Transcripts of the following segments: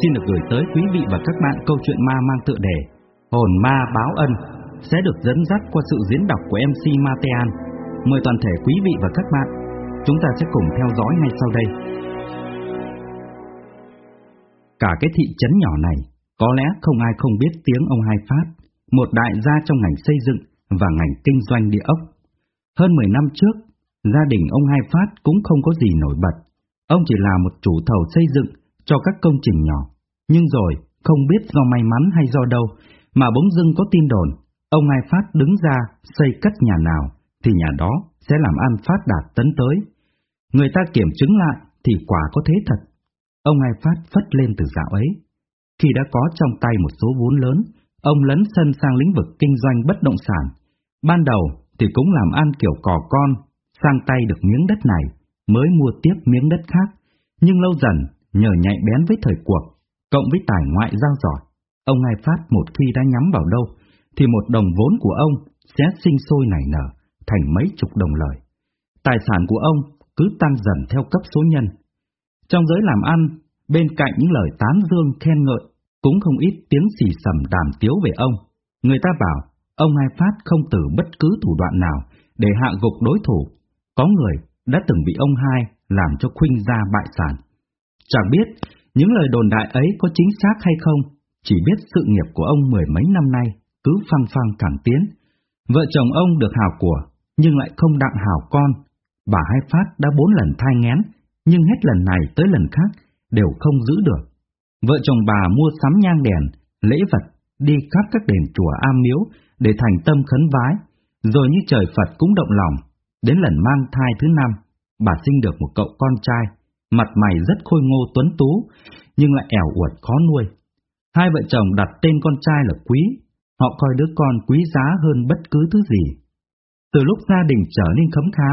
xin được gửi tới quý vị và các bạn câu chuyện ma mang tựa đề Hồn ma báo ân sẽ được dẫn dắt qua sự diễn đọc của MC Matean. Mời toàn thể quý vị và các bạn, chúng ta sẽ cùng theo dõi ngay sau đây. Cả cái thị trấn nhỏ này, có lẽ không ai không biết tiếng ông Hai Phát, một đại gia trong ngành xây dựng và ngành kinh doanh địa ốc. Hơn 10 năm trước, gia đình ông Hai Phát cũng không có gì nổi bật. Ông chỉ là một chủ thầu xây dựng cho các công trình nhỏ. Nhưng rồi, không biết do may mắn hay do đâu, mà bỗng dưng có tin đồn, ông Hai Phát đứng ra xây cất nhà nào, thì nhà đó sẽ làm ăn phát đạt tấn tới. Người ta kiểm chứng lại thì quả có thế thật. Ông Hai Phát phất lên từ dạo ấy. Khi đã có trong tay một số vốn lớn, ông lấn sân sang lĩnh vực kinh doanh bất động sản. Ban đầu thì cũng làm ăn kiểu cỏ con, sang tay được miếng đất này, mới mua tiếp miếng đất khác. Nhưng lâu dần, nhờ nhạy bén với thời cuộc, cộng với tài ngoại giao giỏi, ông Hai Phát một khi đã nhắm vào đâu, thì một đồng vốn của ông sẽ sinh sôi nảy nở thành mấy chục đồng lời. Tài sản của ông cứ tăng dần theo cấp số nhân. Trong giới làm ăn, bên cạnh những lời tán dương khen ngợi, cũng không ít tiếng xì sầm đàm tiếu về ông. Người ta bảo, ông Hai Phát không từ bất cứ thủ đoạn nào để hạ gục đối thủ. Có người đã từng bị ông Hai làm cho khuynh ra bại sản. Chẳng biết những lời đồn đại ấy có chính xác hay không, chỉ biết sự nghiệp của ông mười mấy năm nay cứ phăng phăng càng tiến. Vợ chồng ông được hào của, nhưng lại không đặng hào con. Bà Hai Phát đã bốn lần thai ngén, nhưng hết lần này tới lần khác đều không giữ được. Vợ chồng bà mua sắm nhang đèn, lễ vật, đi khắp các đền chùa am miếu để thành tâm khấn vái, rồi như trời Phật cũng động lòng. Đến lần mang thai thứ năm, bà sinh được một cậu con trai, mặt mày rất khôi ngô tuấn tú, nhưng lại ẻo uột khó nuôi. Hai vợ chồng đặt tên con trai là Quý, họ coi đứa con quý giá hơn bất cứ thứ gì. Từ lúc gia đình trở nên khấm khá,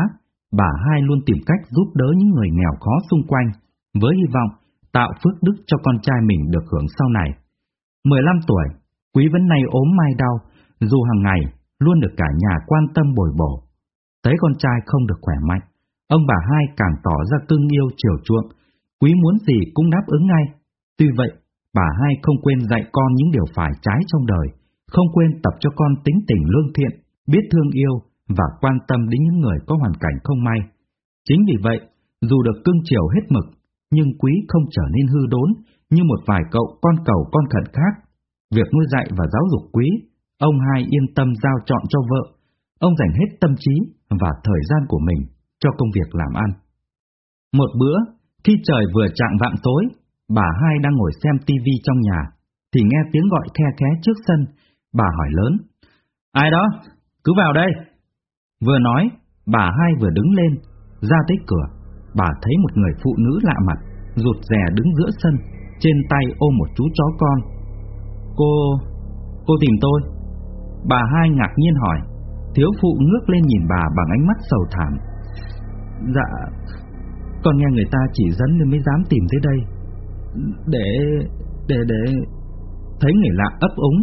bà hai luôn tìm cách giúp đỡ những người nghèo khó xung quanh, với hy vọng tạo phước đức cho con trai mình được hưởng sau này. 15 tuổi, Quý vẫn nay ốm mai đau, dù hàng ngày luôn được cả nhà quan tâm bồi bổ. Thấy con trai không được khỏe mạnh, ông bà hai càng tỏ ra cưng yêu chiều chuộng, Quý muốn gì cũng đáp ứng ngay. Tuy vậy, bà hai không quên dạy con những điều phải trái trong đời, không quên tập cho con tính tình lương thiện, biết thương yêu và quan tâm đến những người có hoàn cảnh không may. Chính vì vậy, dù được cưng chiều hết mực, nhưng quý không trở nên hư đốn như một vài cậu con cầu con khẩn khác. Việc nuôi dạy và giáo dục quý, ông hai yên tâm giao chọn cho vợ, ông dành hết tâm trí và thời gian của mình cho công việc làm ăn. Một bữa, khi trời vừa chạng vạng tối, bà hai đang ngồi xem tivi trong nhà, thì nghe tiếng gọi khe khé trước sân, bà hỏi lớn. Ai đó? Cứ vào đây! Vừa nói, bà hai vừa đứng lên, ra tới cửa, bà thấy một người phụ nữ lạ mặt, rụt rè đứng giữa sân, trên tay ôm một chú chó con. Cô... cô tìm tôi? Bà hai ngạc nhiên hỏi, thiếu phụ ngước lên nhìn bà bằng ánh mắt sầu thảm. Dạ, con nghe người ta chỉ dẫn nên mới dám tìm tới đây. Để... để... để... Thấy người lạ ấp úng,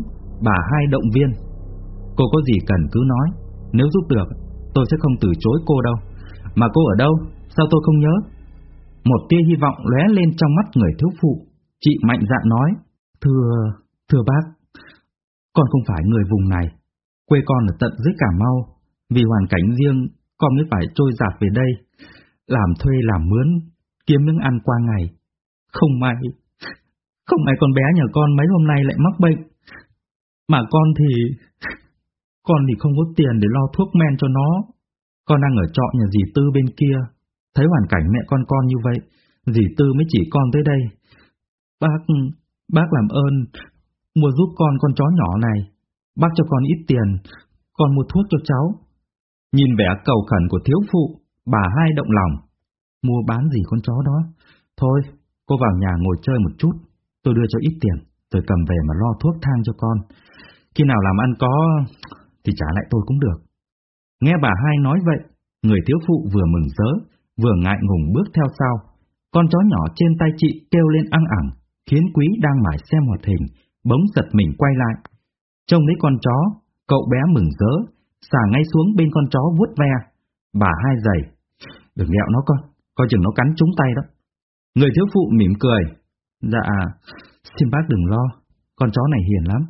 bà hai động viên. Cô có gì cần cứ nói, nếu giúp được, tôi sẽ không từ chối cô đâu. Mà cô ở đâu, sao tôi không nhớ? Một tia hy vọng lóe lên trong mắt người thiếu phụ, chị mạnh dạn nói, Thưa, thưa bác, con không phải người vùng này, quê con ở tận dưới Cà Mau, vì hoàn cảnh riêng con mới phải trôi giạt về đây, làm thuê làm mướn, kiếm miếng ăn qua ngày. Không may, không may con bé nhà con mấy hôm nay lại mắc bệnh. Mà con thì... Con thì không có tiền để lo thuốc men cho nó. Con đang ở trọ nhà dì Tư bên kia. Thấy hoàn cảnh mẹ con con như vậy, dì Tư mới chỉ con tới đây. Bác, bác làm ơn, mua giúp con con chó nhỏ này. Bác cho con ít tiền, con mua thuốc cho cháu. Nhìn vẻ cầu khẩn của thiếu phụ, bà hai động lòng. Mua bán gì con chó đó? Thôi, cô vào nhà ngồi chơi một chút, tôi đưa cho ít tiền, tôi cầm về mà lo thuốc thang cho con. Khi nào làm ăn có, thì trả lại tôi cũng được. Nghe bà hai nói vậy, người thiếu phụ vừa mừng rỡ, vừa ngại ngùng bước theo sau. Con chó nhỏ trên tay chị kêu lên ăn ẳng, khiến quý đang mải xem hoạt hình, bỗng giật mình quay lại. Trông thấy con chó, cậu bé mừng rỡ, xả ngay xuống bên con chó vuốt ve. Bà hai giày, đừng ghẹo nó con, coi chừng nó cắn trúng tay đó. Người thiếu phụ mỉm cười, dạ, Xin bác đừng lo, con chó này hiền lắm.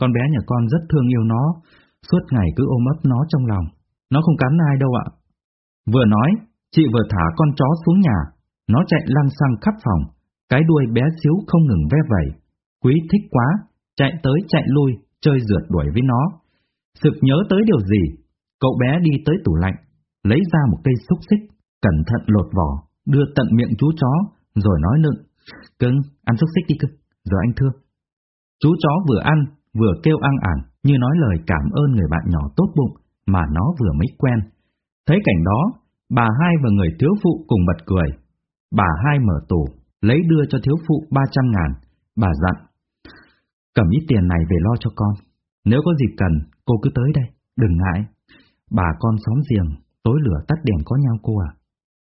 Con bé nhà con rất thương yêu nó, suốt ngày cứ ôm ấp nó trong lòng. Nó không cắn ai đâu ạ. Vừa nói, chị vừa thả con chó xuống nhà. Nó chạy lăng xăng khắp phòng, cái đuôi bé xíu không ngừng ve vẩy. Quý thích quá, chạy tới chạy lui, chơi rượt đuổi với nó. Sực nhớ tới điều gì, cậu bé đi tới tủ lạnh, lấy ra một cây xúc xích, cẩn thận lột vỏ, đưa tận miệng chú chó, rồi nói nựng. Cưng, ăn xúc xích đi cưng, rồi anh thưa. Chú chó vừa ăn, vừa kêu ăn ản, như nói lời cảm ơn người bạn nhỏ tốt bụng mà nó vừa mới quen. Thấy cảnh đó, bà hai và người thiếu phụ cùng bật cười. Bà hai mở tủ, lấy đưa cho thiếu phụ 300 ngàn, bà dặn. Cầm ít tiền này về lo cho con, nếu có gì cần, cô cứ tới đây, đừng ngại. Bà con xóm giềng, tối lửa tắt đèn có nhau cô à.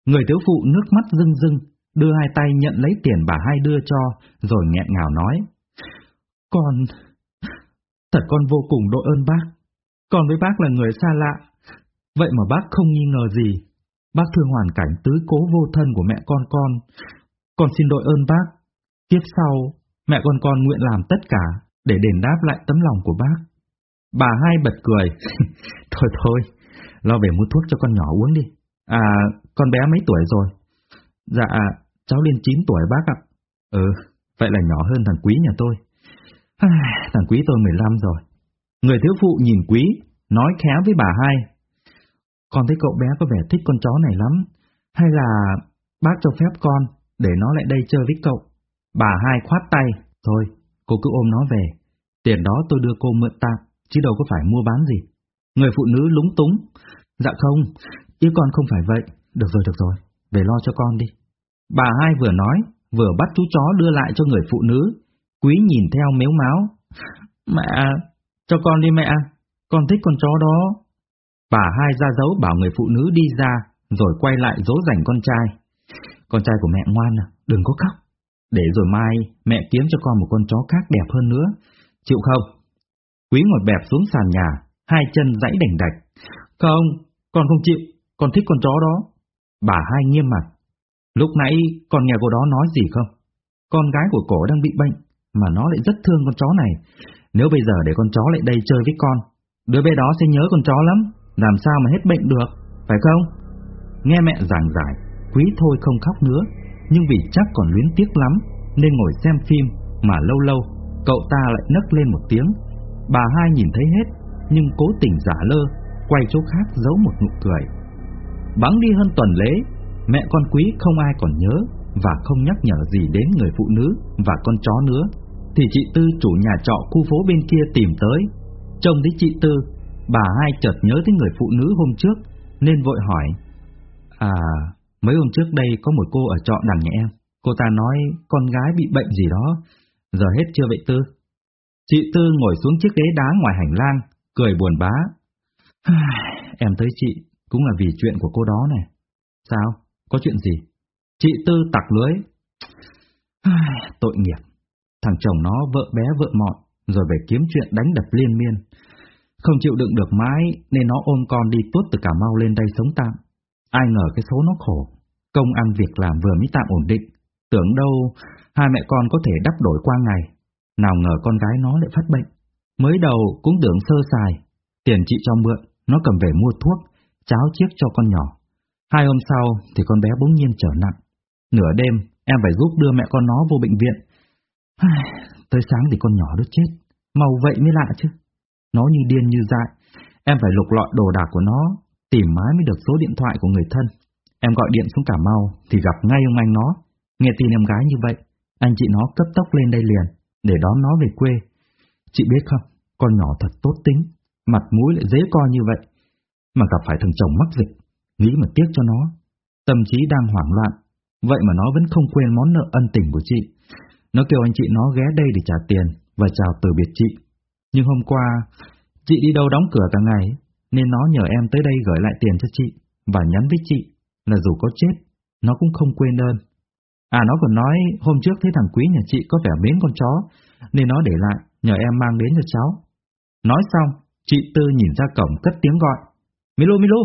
Người thiếu phụ nước mắt rưng rưng, đưa hai tay nhận lấy tiền bà hai đưa cho, rồi nghẹn ngào nói. Con... Thật con vô cùng đội ơn bác. Con với bác là người xa lạ. Vậy mà bác không nghi ngờ gì. Bác thương hoàn cảnh tứ cố vô thân của mẹ con con. Con xin đội ơn bác. Tiếp sau, mẹ con con nguyện làm tất cả để đền đáp lại tấm lòng của bác. Bà hai bật cười. thôi thôi, lo về mua thuốc cho con nhỏ uống đi. À, con bé mấy tuổi rồi? Dạ, cháu lên 9 tuổi bác ạ. Ừ, vậy là nhỏ hơn thằng Quý nhà tôi. thằng Quý tôi 15 rồi. Người thiếu phụ nhìn Quý, nói khéo với bà hai. Con thấy cậu bé có vẻ thích con chó này lắm. Hay là bác cho phép con để nó lại đây chơi với cậu? Bà hai khoát tay. Thôi, cô cứ ôm nó về. Tiền đó tôi đưa cô mượn tạm, chứ đâu có phải mua bán gì. Người phụ nữ lúng túng. Dạ không, ý con không phải vậy. Được rồi, được rồi, về lo cho con đi. Bà hai vừa nói, vừa bắt chú chó đưa lại cho người phụ nữ. Quý nhìn theo méo máu. Mẹ, cho con đi mẹ, con thích con chó đó. Bà hai ra dấu bảo người phụ nữ đi ra, rồi quay lại dỗ dành con trai. Con trai của mẹ ngoan à, đừng có khóc. Để rồi mai mẹ kiếm cho con một con chó khác đẹp hơn nữa. Chịu không? Quý ngồi bẹp xuống sàn nhà, hai chân dãy đành đạch. Không, con không chịu, con thích con chó đó. Bà hai nghiêm mặt. Lúc nãy con nghe cô đó nói gì không? Con gái của cổ đang bị bệnh, mà nó lại rất thương con chó này. Nếu bây giờ để con chó lại đây chơi với con, đứa bé đó sẽ nhớ con chó lắm, làm sao mà hết bệnh được, phải không? Nghe mẹ giảng giải, quý thôi không khóc nữa, nhưng vì chắc còn luyến tiếc lắm, nên ngồi xem phim, mà lâu lâu, cậu ta lại nấc lên một tiếng. Bà hai nhìn thấy hết, nhưng cố tình giả lơ, quay chỗ khác giấu một nụ cười. Bắn đi hơn tuần lễ, mẹ con quý không ai còn nhớ và không nhắc nhở gì đến người phụ nữ và con chó nữa, thì chị Tư chủ nhà trọ khu phố bên kia tìm tới. Trông thấy chị Tư, bà hai chợt nhớ tới người phụ nữ hôm trước, nên vội hỏi. À, mấy hôm trước đây có một cô ở trọ đằng nhà em, cô ta nói con gái bị bệnh gì đó, giờ hết chưa vậy Tư? Chị Tư ngồi xuống chiếc ghế đá ngoài hành lang, cười buồn bã em thấy chị cũng là vì chuyện của cô đó này. Sao? Có chuyện gì? Chị Tư tặc lưới. Tội nghiệp. Thằng chồng nó vợ bé vợ mọn, rồi về kiếm chuyện đánh đập liên miên. Không chịu đựng được mãi nên nó ôm con đi tuốt từ Cà Mau lên đây sống tạm. Ai ngờ cái số nó khổ, công ăn việc làm vừa mới tạm ổn định. Tưởng đâu hai mẹ con có thể đắp đổi qua ngày. Nào ngờ con gái nó lại phát bệnh. Mới đầu cũng tưởng sơ sài, tiền chị cho mượn, nó cầm về mua thuốc, cháo chiếc cho con nhỏ. Hai hôm sau thì con bé bỗng nhiên trở nặng. Nửa đêm, em phải giúp đưa mẹ con nó vô bệnh viện. Tới sáng thì con nhỏ nó chết. Màu vậy mới lạ chứ. Nó như điên như dại. Em phải lục lọi đồ đạc của nó, tìm mãi mới được số điện thoại của người thân. Em gọi điện xuống Cà Mau thì gặp ngay ông anh nó. Nghe tin em gái như vậy, anh chị nó cấp tốc lên đây liền, để đón nó về quê. Chị biết không, con nhỏ thật tốt tính, mặt mũi lại dễ coi như vậy. Mà gặp phải thằng chồng mắc dịch, nghĩ mà tiếc cho nó. Tâm trí đang hoảng loạn, vậy mà nó vẫn không quên món nợ ân tình của chị. Nó kêu anh chị nó ghé đây để trả tiền và chào từ biệt chị. Nhưng hôm qua, chị đi đâu đóng cửa cả ngày, nên nó nhờ em tới đây gửi lại tiền cho chị và nhắn với chị là dù có chết, nó cũng không quên ơn. À nó còn nói hôm trước thấy thằng quý nhà chị có vẻ mến con chó, nên nó để lại, nhờ em mang đến cho cháu. Nói xong, chị Tư nhìn ra cổng cất tiếng gọi. Milo Milo,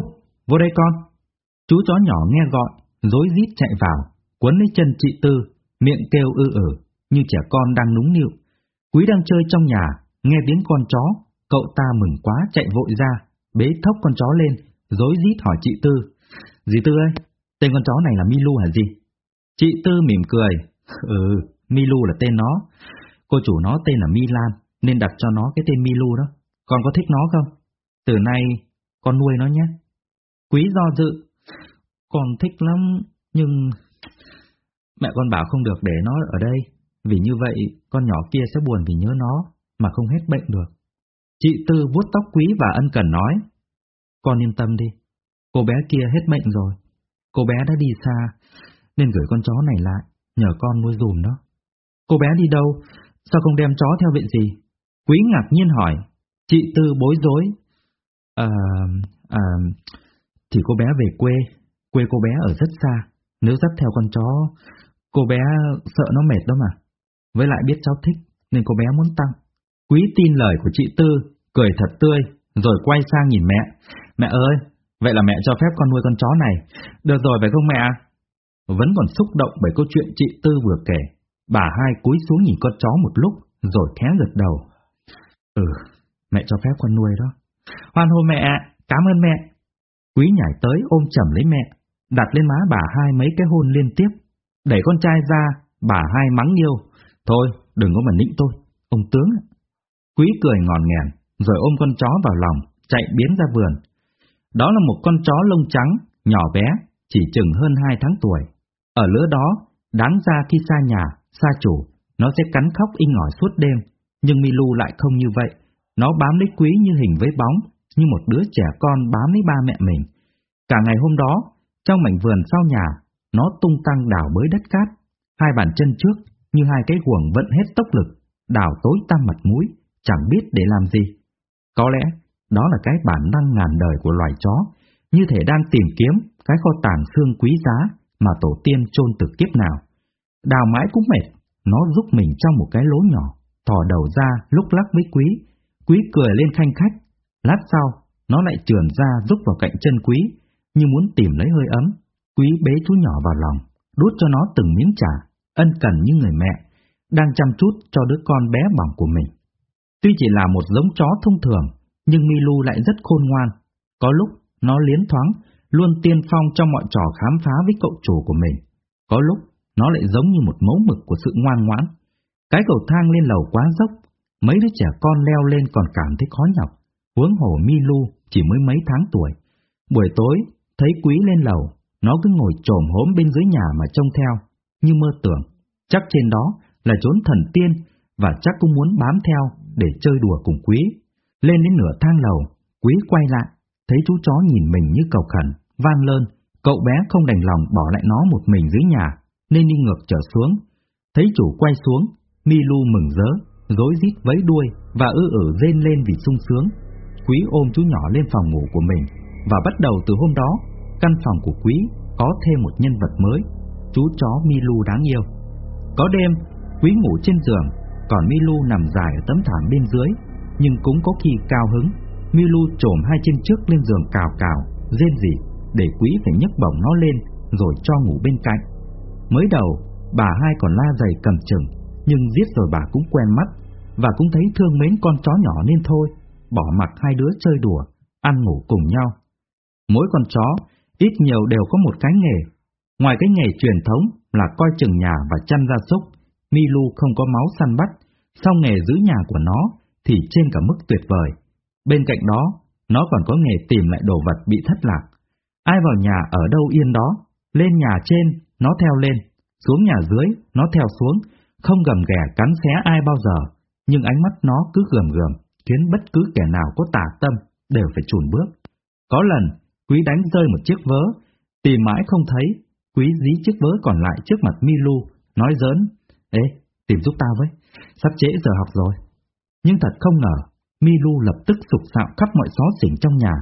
vô đây con. Chú chó nhỏ nghe gọi, dối rít chạy vào, quấn lấy chân chị Tư, miệng kêu ư ử. như trẻ con đang núng nịu. Quý đang chơi trong nhà, nghe tiếng con chó, cậu ta mừng quá chạy vội ra, bế thốc con chó lên, dối rít hỏi chị Tư. Dì Tư ơi, tên con chó này là Milu hả gì? Chị Tư mỉm cười. Ừ, Milu là tên nó. Cô chủ nó tên là Milan, nên đặt cho nó cái tên Milu đó. Con có thích nó không? Từ nay, con nuôi nó nhé. Quý do dự. Con thích lắm, nhưng... Mẹ con bảo không được để nó ở đây, vì như vậy con nhỏ kia sẽ buồn vì nhớ nó, mà không hết bệnh được. Chị Tư vuốt tóc quý và ân cần nói. Con yên tâm đi, cô bé kia hết bệnh rồi. Cô bé đã đi xa, nên gửi con chó này lại, nhờ con nuôi dùm nó. Cô bé đi đâu? Sao không đem chó theo viện gì? Quý ngạc nhiên hỏi. Chị Tư bối rối. À, à, thì cô bé về quê, quê cô bé ở rất xa. Nếu dắt theo con chó, cô bé sợ nó mệt đó mà. Với lại biết cháu thích, nên cô bé muốn tăng. Quý tin lời của chị Tư, cười thật tươi, rồi quay sang nhìn mẹ. Mẹ ơi, vậy là mẹ cho phép con nuôi con chó này. Được rồi phải không mẹ? Vẫn còn xúc động bởi câu chuyện chị Tư vừa kể. Bà hai cúi xuống nhìn con chó một lúc, rồi khẽ gật đầu. Ừ, mẹ cho phép con nuôi đó. Hoan hô mẹ, cảm ơn mẹ. Quý nhảy tới ôm chầm lấy mẹ, đặt lên má bà hai mấy cái hôn liên tiếp. Đẩy con trai ra, bà hai mắng yêu. Thôi, đừng có mà nịnh tôi, ông tướng. Quý cười ngòn nghèn, rồi ôm con chó vào lòng, chạy biến ra vườn. Đó là một con chó lông trắng, nhỏ bé, chỉ chừng hơn hai tháng tuổi. Ở lứa đó, đáng ra khi xa nhà, xa chủ, nó sẽ cắn khóc in ngỏi suốt đêm, nhưng Milu lại không như vậy. Nó bám lấy quý như hình với bóng, như một đứa trẻ con bám lấy ba mẹ mình. Cả ngày hôm đó, trong mảnh vườn sau nhà, nó tung tăng đào bới đất cát, hai bàn chân trước như hai cái guồng vận hết tốc lực, đào tối tăm mặt mũi, chẳng biết để làm gì. Có lẽ đó là cái bản năng ngàn đời của loài chó, như thể đang tìm kiếm cái kho tàng xương quý giá mà tổ tiên chôn từ kiếp nào. Đào mãi cũng mệt, nó giúp mình trong một cái lỗ nhỏ, thò đầu ra lúc lắc với quý. Quý cười lên khanh khách, lát sau, nó lại trườn ra rúc vào cạnh chân quý, như muốn tìm lấy hơi ấm. Quý bế chú nhỏ vào lòng, đút cho nó từng miếng trà, ân cần như người mẹ, đang chăm chút cho đứa con bé bỏng của mình. Tuy chỉ là một giống chó thông thường, nhưng Milu lại rất khôn ngoan. Có lúc, nó liến thoáng, luôn tiên phong trong mọi trò khám phá với cậu chủ của mình. Có lúc, nó lại giống như một mẫu mực của sự ngoan ngoãn. Cái cầu thang lên lầu quá dốc, mấy đứa trẻ con leo lên còn cảm thấy khó nhọc. Huống hồ Milu chỉ mới mấy tháng tuổi. Buổi tối, thấy quý lên lầu, nó cứ ngồi trồm hốm bên dưới nhà mà trông theo, như mơ tưởng. Chắc trên đó là chốn thần tiên, và chắc cũng muốn bám theo để chơi đùa cùng quý. Lên đến nửa thang lầu, quý quay lại, thấy chú chó nhìn mình như cầu khẩn, van lơn, cậu bé không đành lòng bỏ lại nó một mình dưới nhà, nên đi ngược trở xuống. Thấy chủ quay xuống, Milu mừng rỡ, rối rít vẫy đuôi và ư ử rên lên vì sung sướng. Quý ôm chú nhỏ lên phòng ngủ của mình, và bắt đầu từ hôm đó, căn phòng của Quý có thêm một nhân vật mới, chú chó Milu đáng yêu. Có đêm, Quý ngủ trên giường, còn Milu nằm dài ở tấm thảm bên dưới, nhưng cũng có khi cao hứng. Milu trồm hai chân trước lên giường cào cào, rên rỉ, để Quý phải nhấc bổng nó lên, rồi cho ngủ bên cạnh. Mới đầu, bà hai còn la dày cầm chừng, nhưng giết rồi bà cũng quen mắt, và cũng thấy thương mến con chó nhỏ nên thôi, bỏ mặc hai đứa chơi đùa, ăn ngủ cùng nhau. Mỗi con chó, ít nhiều đều có một cái nghề. Ngoài cái nghề truyền thống là coi chừng nhà và chăn gia súc, Milu không có máu săn bắt, sau nghề giữ nhà của nó thì trên cả mức tuyệt vời. Bên cạnh đó, nó còn có nghề tìm lại đồ vật bị thất lạc. Ai vào nhà ở đâu yên đó, lên nhà trên, nó theo lên, xuống nhà dưới, nó theo xuống, không gầm ghè cắn xé ai bao giờ, nhưng ánh mắt nó cứ gườm gườm, khiến bất cứ kẻ nào có tà tâm đều phải chùn bước. Có lần, Quý đánh rơi một chiếc vớ, tìm mãi không thấy, Quý dí chiếc vớ còn lại trước mặt Milu, nói giỡn, Ê, tìm giúp tao với, sắp trễ giờ học rồi. Nhưng thật không ngờ, Milu lập tức sục sạo khắp mọi xó xỉnh trong nhà,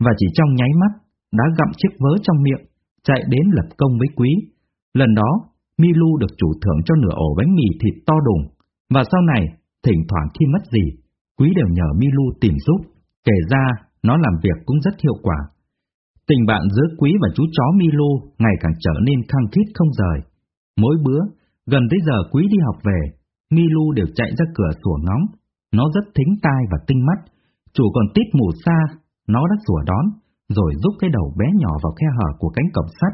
và chỉ trong nháy mắt, đã gặm chiếc vớ trong miệng, chạy đến lập công với Quý. Lần đó, Milu được chủ thưởng cho nửa ổ bánh mì thịt to đùng, và sau này, thỉnh thoảng khi mất gì, Quý đều nhờ Milu tìm giúp, kể ra nó làm việc cũng rất hiệu quả. Tình bạn giữa Quý và chú chó Milu ngày càng trở nên khăng khít không rời. Mỗi bữa, Gần tới giờ quý đi học về, Milu đều chạy ra cửa sủa ngóng. Nó rất thính tai và tinh mắt, chủ còn tít mù xa, nó đã sủa đón, rồi rút cái đầu bé nhỏ vào khe hở của cánh cổng sắt.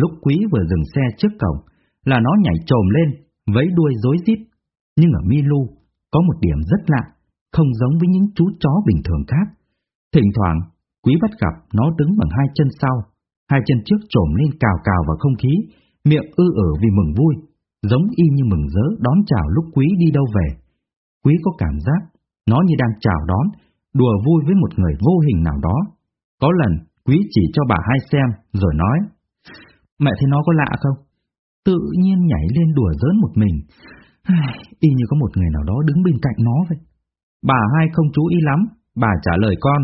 Lúc quý vừa dừng xe trước cổng, là nó nhảy trồm lên, vẫy đuôi rối rít. Nhưng ở Milu, có một điểm rất lạ, không giống với những chú chó bình thường khác. Thỉnh thoảng, quý bắt gặp nó đứng bằng hai chân sau, hai chân trước trồm lên cào cào vào không khí, miệng ư ử vì mừng vui, giống y như mừng rỡ đón chào lúc quý đi đâu về. Quý có cảm giác nó như đang chào đón, đùa vui với một người vô hình nào đó. Có lần, quý chỉ cho bà hai xem, rồi nói, Mẹ thấy nó có lạ không? Tự nhiên nhảy lên đùa giỡn một mình, y như có một người nào đó đứng bên cạnh nó vậy. Bà hai không chú ý lắm, bà trả lời con.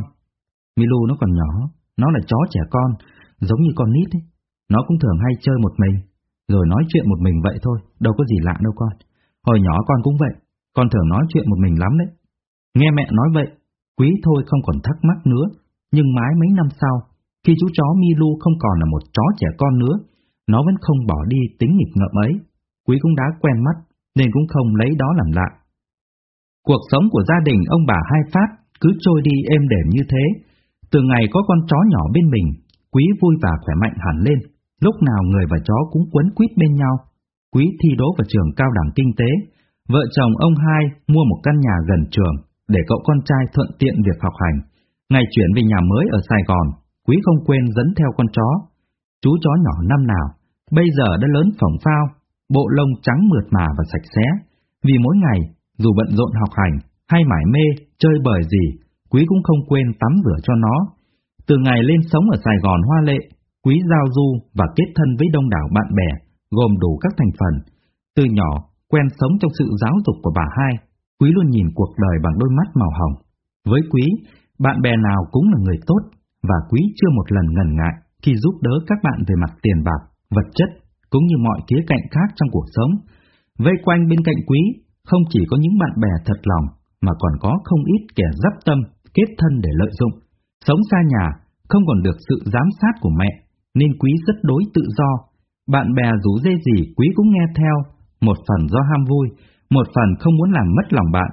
Milu nó còn nhỏ, nó là chó trẻ con, giống như con nít ấy. Nó cũng thường hay chơi một mình, rồi nói chuyện một mình vậy thôi, đâu có gì lạ đâu con. Hồi nhỏ con cũng vậy, con thường nói chuyện một mình lắm đấy. Nghe mẹ nói vậy, quý thôi không còn thắc mắc nữa, nhưng mãi mấy năm sau, khi chú chó Milu không còn là một chó trẻ con nữa, nó vẫn không bỏ đi tính nghịch ngợm ấy. Quý cũng đã quen mắt, nên cũng không lấy đó làm lạ. Cuộc sống của gia đình ông bà hai phát cứ trôi đi êm đềm như thế. Từ ngày có con chó nhỏ bên mình, Quý vui và khỏe mạnh hẳn lên. Lúc nào người và chó cũng quấn quýt bên nhau. Quý thi đỗ vào trường cao đẳng kinh tế. Vợ chồng ông hai mua một căn nhà gần trường để cậu con trai thuận tiện việc học hành. Ngày chuyển về nhà mới ở Sài Gòn, Quý không quên dẫn theo con chó. Chú chó nhỏ năm nào, bây giờ đã lớn phỏng phao, bộ lông trắng mượt mà và sạch sẽ. Vì mỗi ngày, dù bận rộn học hành hay mải mê, chơi bời gì, Quý cũng không quên tắm rửa cho nó. Từ ngày lên sống ở Sài Gòn hoa lệ, Quý giao du và kết thân với đông đảo bạn bè, gồm đủ các thành phần. Từ nhỏ, quen sống trong sự giáo dục của bà hai, Quý luôn nhìn cuộc đời bằng đôi mắt màu hồng. Với Quý, bạn bè nào cũng là người tốt, và Quý chưa một lần ngần ngại khi giúp đỡ các bạn về mặt tiền bạc, vật chất, cũng như mọi khía cạnh khác trong cuộc sống. Vây quanh bên cạnh Quý, không chỉ có những bạn bè thật lòng, mà còn có không ít kẻ dắp tâm, kết thân để lợi dụng. Sống xa nhà, không còn được sự giám sát của mẹ, nên quý rất đối tự do. Bạn bè rủ dê gì quý cũng nghe theo, một phần do ham vui, một phần không muốn làm mất lòng bạn.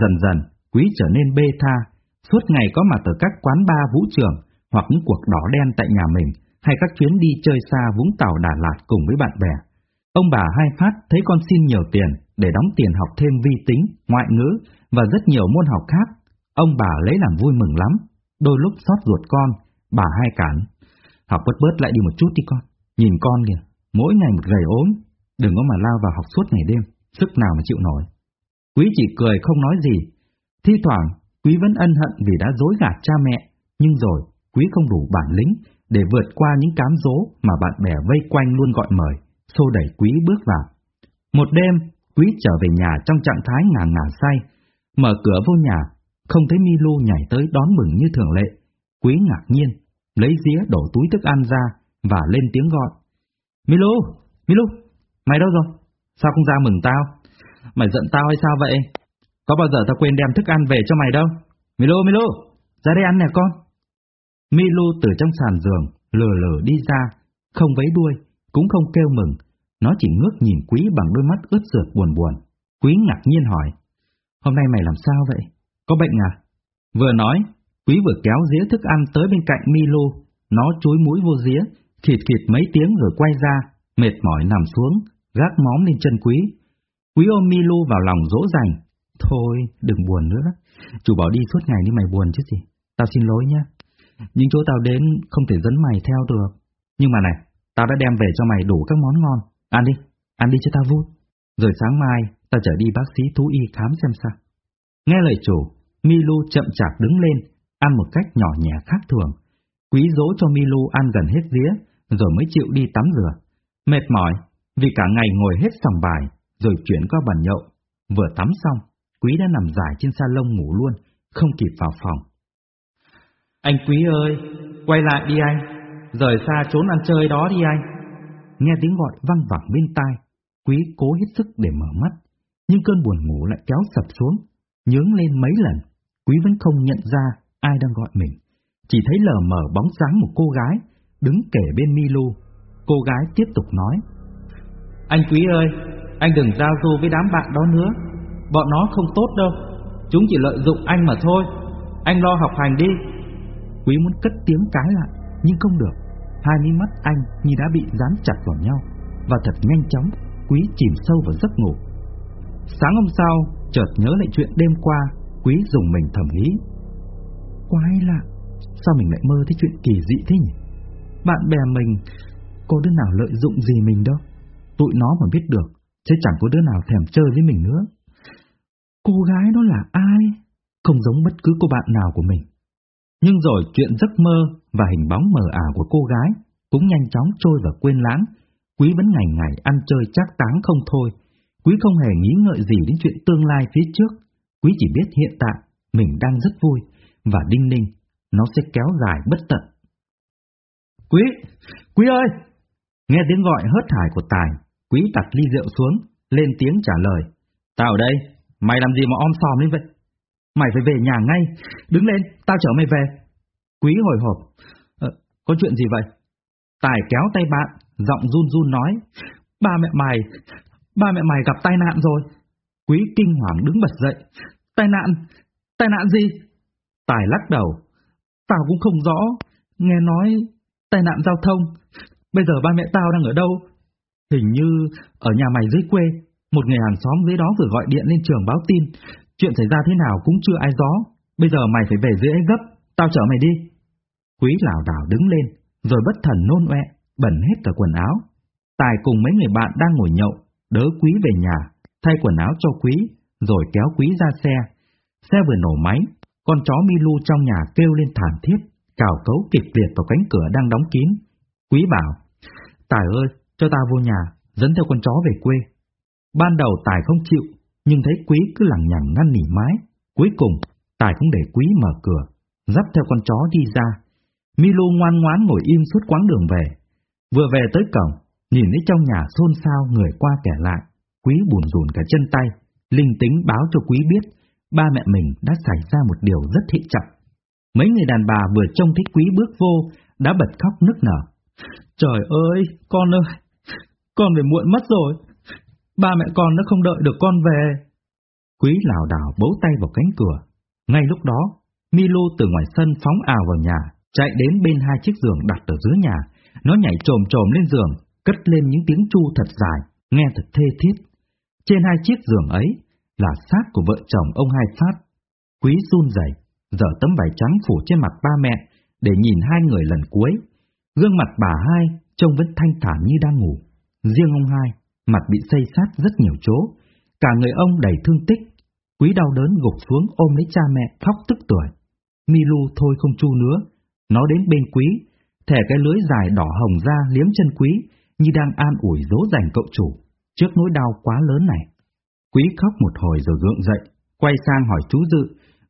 Dần dần, quý trở nên bê tha, suốt ngày có mặt ở các quán bar vũ trường, hoặc những cuộc đỏ đen tại nhà mình, hay các chuyến đi chơi xa Vũng Tàu Đà Lạt cùng với bạn bè. Ông bà hai phát thấy con xin nhiều tiền, để đóng tiền học thêm vi tính, ngoại ngữ và rất nhiều môn học khác. Ông bà lấy làm vui mừng lắm, đôi lúc xót ruột con, bà hai cản. Học bớt bớt lại đi một chút đi con, nhìn con kìa, mỗi ngày một gầy ốm, đừng có mà lao vào học suốt ngày đêm, sức nào mà chịu nổi. Quý chỉ cười không nói gì, thi thoảng Quý vẫn ân hận vì đã dối gạt cha mẹ, nhưng rồi Quý không đủ bản lĩnh để vượt qua những cám dỗ mà bạn bè vây quanh luôn gọi mời, xô đẩy Quý bước vào. Một đêm, Quý trở về nhà trong trạng thái ngả ngả say, mở cửa vô nhà, không thấy Milu nhảy tới đón mừng như thường lệ. Quý ngạc nhiên, lấy dĩa đổ túi thức ăn ra và lên tiếng gọi. Milu, Milu, mày đâu rồi? Sao không ra mừng tao? Mày giận tao hay sao vậy? Có bao giờ tao quên đem thức ăn về cho mày đâu? Milu, Milu, ra đây ăn nè con. Milu từ trong sàn giường, lờ lờ đi ra, không vấy đuôi, cũng không kêu mừng, nó chỉ ngước nhìn Quý bằng đôi mắt ướt rượt buồn buồn. Quý ngạc nhiên hỏi, hôm nay mày làm sao vậy? Có bệnh à? Vừa nói, Quý vừa kéo dĩa thức ăn tới bên cạnh Milo, nó chối mũi vô dĩa, khịt khịt mấy tiếng rồi quay ra, mệt mỏi nằm xuống, gác móm lên chân Quý. Quý ôm Milo vào lòng dỗ dành, thôi đừng buồn nữa, chủ bảo đi suốt ngày như mày buồn chứ gì, tao xin lỗi nhé. Những chỗ tao đến không thể dẫn mày theo được, nhưng mà này, tao đã đem về cho mày đủ các món ngon, Ăn đi, ăn đi cho tao vui. Rồi sáng mai, tao chở đi bác sĩ thú y khám xem sao. Nghe lời chủ, Milu chậm chạp đứng lên, ăn một cách nhỏ nhẹ khác thường. Quý dỗ cho Milu ăn gần hết dĩa, rồi mới chịu đi tắm rửa. Mệt mỏi, vì cả ngày ngồi hết sòng bài, rồi chuyển qua bàn nhậu. Vừa tắm xong, Quý đã nằm dài trên salon ngủ luôn, không kịp vào phòng. Anh Quý ơi, quay lại đi anh, rời xa trốn ăn chơi đó đi anh. Nghe tiếng gọi vang vẳng bên tai, quý cố hết sức để mở mắt, nhưng cơn buồn ngủ lại kéo sập xuống, nhướng lên mấy lần, quý vẫn không nhận ra ai đang gọi mình. Chỉ thấy lờ mờ bóng dáng một cô gái, đứng kể bên Milu. Cô gái tiếp tục nói. Anh quý ơi, anh đừng giao du với đám bạn đó nữa. Bọn nó không tốt đâu. Chúng chỉ lợi dụng anh mà thôi. Anh lo học hành đi. Quý muốn cất tiếng cái lại, nhưng không được. Hai mí mắt anh như đã bị dán chặt vào nhau, và thật nhanh chóng, Quý chìm sâu vào giấc ngủ. Sáng hôm sau, chợt nhớ lại chuyện đêm qua, Quý dùng mình thầm nghĩ. Quái lạ, sao mình lại mơ thấy chuyện kỳ dị thế nhỉ? Bạn bè mình, có đứa nào lợi dụng gì mình đâu. Tụi nó mà biết được, chứ chẳng có đứa nào thèm chơi với mình nữa. Cô gái đó là ai? Không giống bất cứ cô bạn nào của mình. Nhưng rồi chuyện giấc mơ và hình bóng mờ ảo của cô gái cũng nhanh chóng trôi và quên lãng. Quý vẫn ngày ngày ăn chơi chắc táng không thôi. Quý không hề nghĩ ngợi gì đến chuyện tương lai phía trước. Quý chỉ biết hiện tại mình đang rất vui và đinh ninh nó sẽ kéo dài bất tận. Quý! Quý ơi! Nghe tiếng gọi hớt hải của Tài, Quý đặt ly rượu xuống, lên tiếng trả lời. Tao ở đây, mày làm gì mà om sòm lên vậy? Mày phải về nhà ngay, đứng lên, tao chở mày về. Quý hồi hộp. Ờ, có chuyện gì vậy? Tài kéo tay bạn, giọng run run nói. Ba mẹ mày, ba mẹ mày gặp tai nạn rồi. Quý kinh hoàng đứng bật dậy. Tai nạn, tai nạn gì? Tài lắc đầu. Tao cũng không rõ, nghe nói tai nạn giao thông. Bây giờ ba mẹ tao đang ở đâu? Hình như ở nhà mày dưới quê, một người hàng xóm dưới đó vừa gọi điện lên trường báo tin. Chuyện xảy ra thế nào cũng chưa ai rõ. Bây giờ mày phải về dưới ấy gấp, tao chở mày đi. Quý lảo đảo đứng lên, rồi bất thần nôn ọe, bẩn hết cả quần áo. Tài cùng mấy người bạn đang ngồi nhậu, đỡ Quý về nhà, thay quần áo cho Quý, rồi kéo Quý ra xe. Xe vừa nổ máy, con chó Milu trong nhà kêu lên thảm thiết, cào cấu kịch liệt vào cánh cửa đang đóng kín. Quý bảo, Tài ơi, cho ta vô nhà, dẫn theo con chó về quê. Ban đầu Tài không chịu, nhưng thấy Quý cứ lằng nhằng ngăn nỉ mái. Cuối cùng, Tài cũng để Quý mở cửa, dắt theo con chó đi ra. Milo ngoan ngoãn ngồi im suốt quãng đường về. Vừa về tới cổng, nhìn thấy trong nhà xôn xao người qua kẻ lại. Quý buồn rùn cả chân tay, linh tính báo cho Quý biết ba mẹ mình đã xảy ra một điều rất thị trọng. Mấy người đàn bà vừa trông thấy Quý bước vô, đã bật khóc nức nở. Trời ơi, con ơi, con về muộn mất rồi. Ba mẹ con đã không đợi được con về. Quý lảo đảo bấu tay vào cánh cửa. Ngay lúc đó, Milo từ ngoài sân phóng ảo vào nhà, chạy đến bên hai chiếc giường đặt ở dưới nhà. Nó nhảy trồm trồm lên giường, cất lên những tiếng chu thật dài, nghe thật thê thiết. Trên hai chiếc giường ấy là xác của vợ chồng ông Hai Phát. Quý run rẩy, dở tấm vải trắng phủ trên mặt ba mẹ để nhìn hai người lần cuối. Gương mặt bà hai trông vẫn thanh thản như đang ngủ. Riêng ông hai, mặt bị xây sát rất nhiều chỗ, cả người ông đầy thương tích. Quý đau đớn gục xuống ôm lấy cha mẹ khóc tức tuổi. Milu thôi không chu nữa, nó đến bên quý, thẻ cái lưới dài đỏ hồng ra liếm chân quý, như đang an ủi dỗ dành cậu chủ, trước nỗi đau quá lớn này. Quý khóc một hồi rồi gượng dậy, quay sang hỏi chú Dự,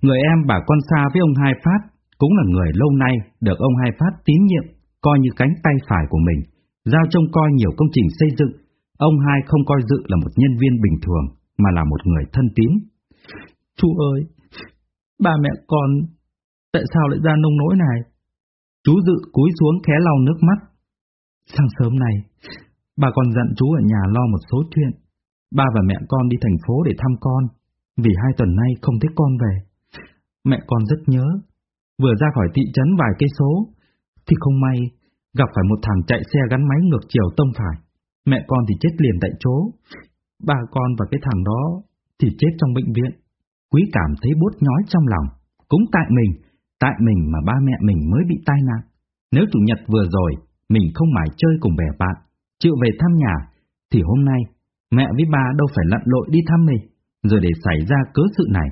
người em bà con xa với ông Hai Phát, cũng là người lâu nay được ông Hai Phát tín nhiệm, coi như cánh tay phải của mình, giao trông coi nhiều công trình xây dựng. Ông Hai không coi Dự là một nhân viên bình thường, mà là một người thân tín. Chú ơi, ba mẹ con, tại sao lại ra nông nỗi này? Chú Dự cúi xuống khé lau nước mắt. Sáng sớm này, bà còn dặn chú ở nhà lo một số chuyện. Ba và mẹ con đi thành phố để thăm con, vì hai tuần nay không thấy con về. Mẹ con rất nhớ. Vừa ra khỏi thị trấn vài cây số, thì không may gặp phải một thằng chạy xe gắn máy ngược chiều tông phải. Mẹ con thì chết liền tại chỗ. Ba con và cái thằng đó thì chết trong bệnh viện. Quý cảm thấy bút nhói trong lòng. Cũng tại mình, tại mình mà ba mẹ mình mới bị tai nạn. Nếu chủ nhật vừa rồi, mình không mải chơi cùng bè bạn, chịu về thăm nhà, thì hôm nay mẹ với ba đâu phải lặn lội đi thăm mình, rồi để xảy ra cớ sự này.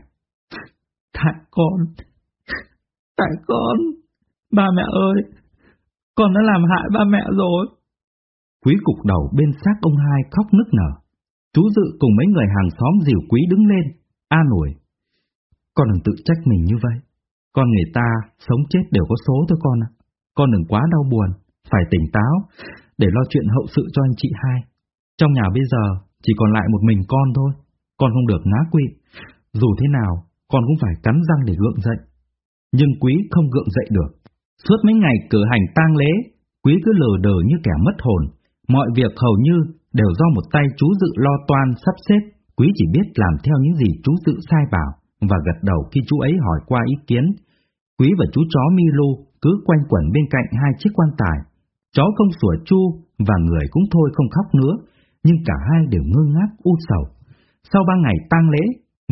Tại con, tại con, ba mẹ ơi, con đã làm hại ba mẹ rồi. Quý cục đầu bên xác ông hai khóc nức nở. Chú Dự cùng mấy người hàng xóm dìu Quý đứng lên, an ủi. Con đừng tự trách mình như vậy. Con người ta sống chết đều có số thôi con ạ. Con đừng quá đau buồn, phải tỉnh táo để lo chuyện hậu sự cho anh chị hai. Trong nhà bây giờ chỉ còn lại một mình con thôi, con không được ngã quỵ. Dù thế nào, con cũng phải cắn răng để gượng dậy. Nhưng quý không gượng dậy được. Suốt mấy ngày cử hành tang lễ, quý cứ lờ đờ như kẻ mất hồn, mọi việc hầu như đều do một tay chú Dự lo toan sắp xếp, quý chỉ biết làm theo những gì chú Dự sai bảo và gật đầu khi chú ấy hỏi qua ý kiến. Quý và chú chó Milo cứ quanh quẩn bên cạnh hai chiếc quan tài. Chó không sủa chu và người cũng thôi không khóc nữa, nhưng cả hai đều ngơ ngác u sầu. Sau ba ngày tang lễ,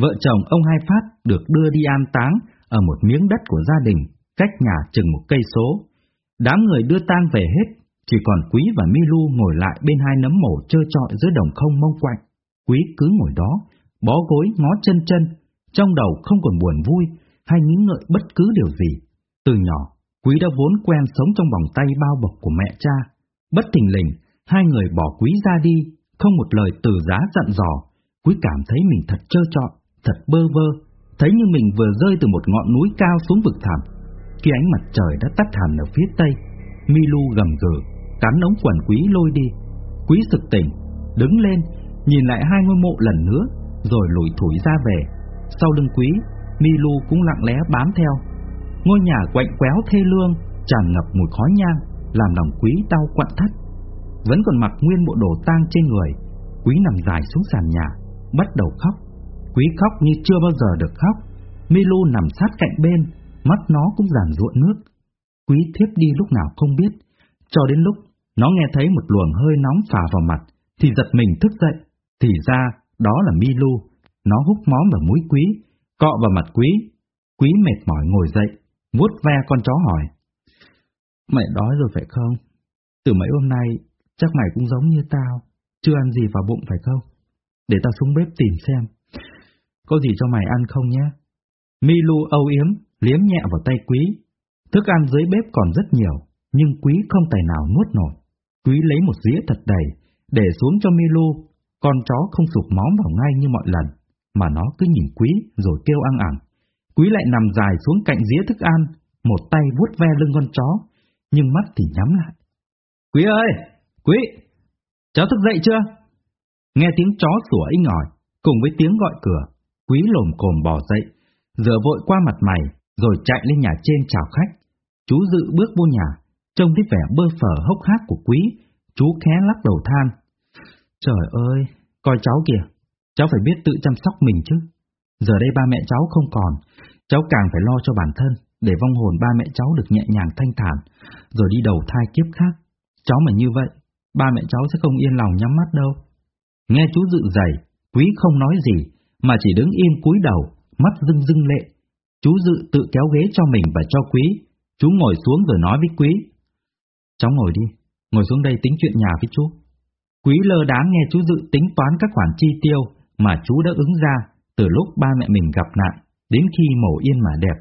vợ chồng ông Hai Phát được đưa đi an táng ở một miếng đất của gia đình, cách nhà chừng một cây số. Đám người đưa tang về hết, chỉ còn Quý và Milu ngồi lại bên hai nấm mổ trơ trọi dưới đồng không mông quạnh. Quý cứ ngồi đó, bó gối ngó chân chân, trong đầu không còn buồn vui hay nghĩ ngợi bất cứ điều gì. Từ nhỏ, Quý đã vốn quen sống trong vòng tay bao bọc của mẹ cha. Bất thình lình, hai người bỏ Quý ra đi, không một lời từ giá dặn dò. Quý cảm thấy mình thật trơ trọi, thật bơ vơ, thấy như mình vừa rơi từ một ngọn núi cao xuống vực thẳm. Khi ánh mặt trời đã tắt hẳn ở phía tây, Milu gầm gừ, cắn ống quần quý lôi đi. Quý sực tỉnh, đứng lên, nhìn lại hai ngôi mộ lần nữa, rồi lùi thủi ra về. Sau lưng quý, Milu cũng lặng lẽ bám theo. Ngôi nhà quạnh quéo thê lương, tràn ngập mùi khói nhang, làm lòng quý đau quặn thắt. Vẫn còn mặc nguyên bộ đồ tang trên người, quý nằm dài xuống sàn nhà, bắt đầu khóc. Quý khóc như chưa bao giờ được khóc. Milu nằm sát cạnh bên, mắt nó cũng giàn ruộn nước. Quý thiếp đi lúc nào không biết, cho đến lúc nó nghe thấy một luồng hơi nóng phả vào mặt, thì giật mình thức dậy. Thì ra, đó là Milu, nó hút móm vào mũi quý, cọ vào mặt quý. Quý mệt mỏi ngồi dậy, vuốt ve con chó hỏi. Mày đói rồi phải không? Từ mấy hôm nay, chắc mày cũng giống như tao, chưa ăn gì vào bụng phải không? Để tao xuống bếp tìm xem. Có gì cho mày ăn không nhé? Milu âu yếm, liếm nhẹ vào tay quý. Thức ăn dưới bếp còn rất nhiều, nhưng quý không tài nào nuốt nổi. Quý lấy một dĩa thật đầy, để xuống cho Milu, con chó không sụp móm vào ngay như mọi lần, mà nó cứ nhìn quý rồi kêu ăn ẳng. Quý lại nằm dài xuống cạnh dĩa thức ăn, một tay vuốt ve lưng con chó, nhưng mắt thì nhắm lại. Quý ơi! Quý! Cháu thức dậy chưa? Nghe tiếng chó sủa inh ỏi, cùng với tiếng gọi cửa, quý lồm cồm bò dậy, rửa vội qua mặt mày, rồi chạy lên nhà trên chào khách. Chú dự bước vô nhà, trông thấy vẻ bơ phở hốc hác của quý, chú khé lắc đầu than. Trời ơi, coi cháu kìa, cháu phải biết tự chăm sóc mình chứ. Giờ đây ba mẹ cháu không còn, cháu càng phải lo cho bản thân, để vong hồn ba mẹ cháu được nhẹ nhàng thanh thản, rồi đi đầu thai kiếp khác. Cháu mà như vậy, ba mẹ cháu sẽ không yên lòng nhắm mắt đâu. Nghe chú dự dày, quý không nói gì, mà chỉ đứng im cúi đầu, mắt rưng rưng lệ. Chú dự tự kéo ghế cho mình và cho quý, chú ngồi xuống rồi nói với quý. Cháu ngồi đi, ngồi xuống đây tính chuyện nhà với chú. Quý lơ đáng nghe chú dự tính toán các khoản chi tiêu mà chú đã ứng ra từ lúc ba mẹ mình gặp nạn đến khi mổ yên mà đẹp.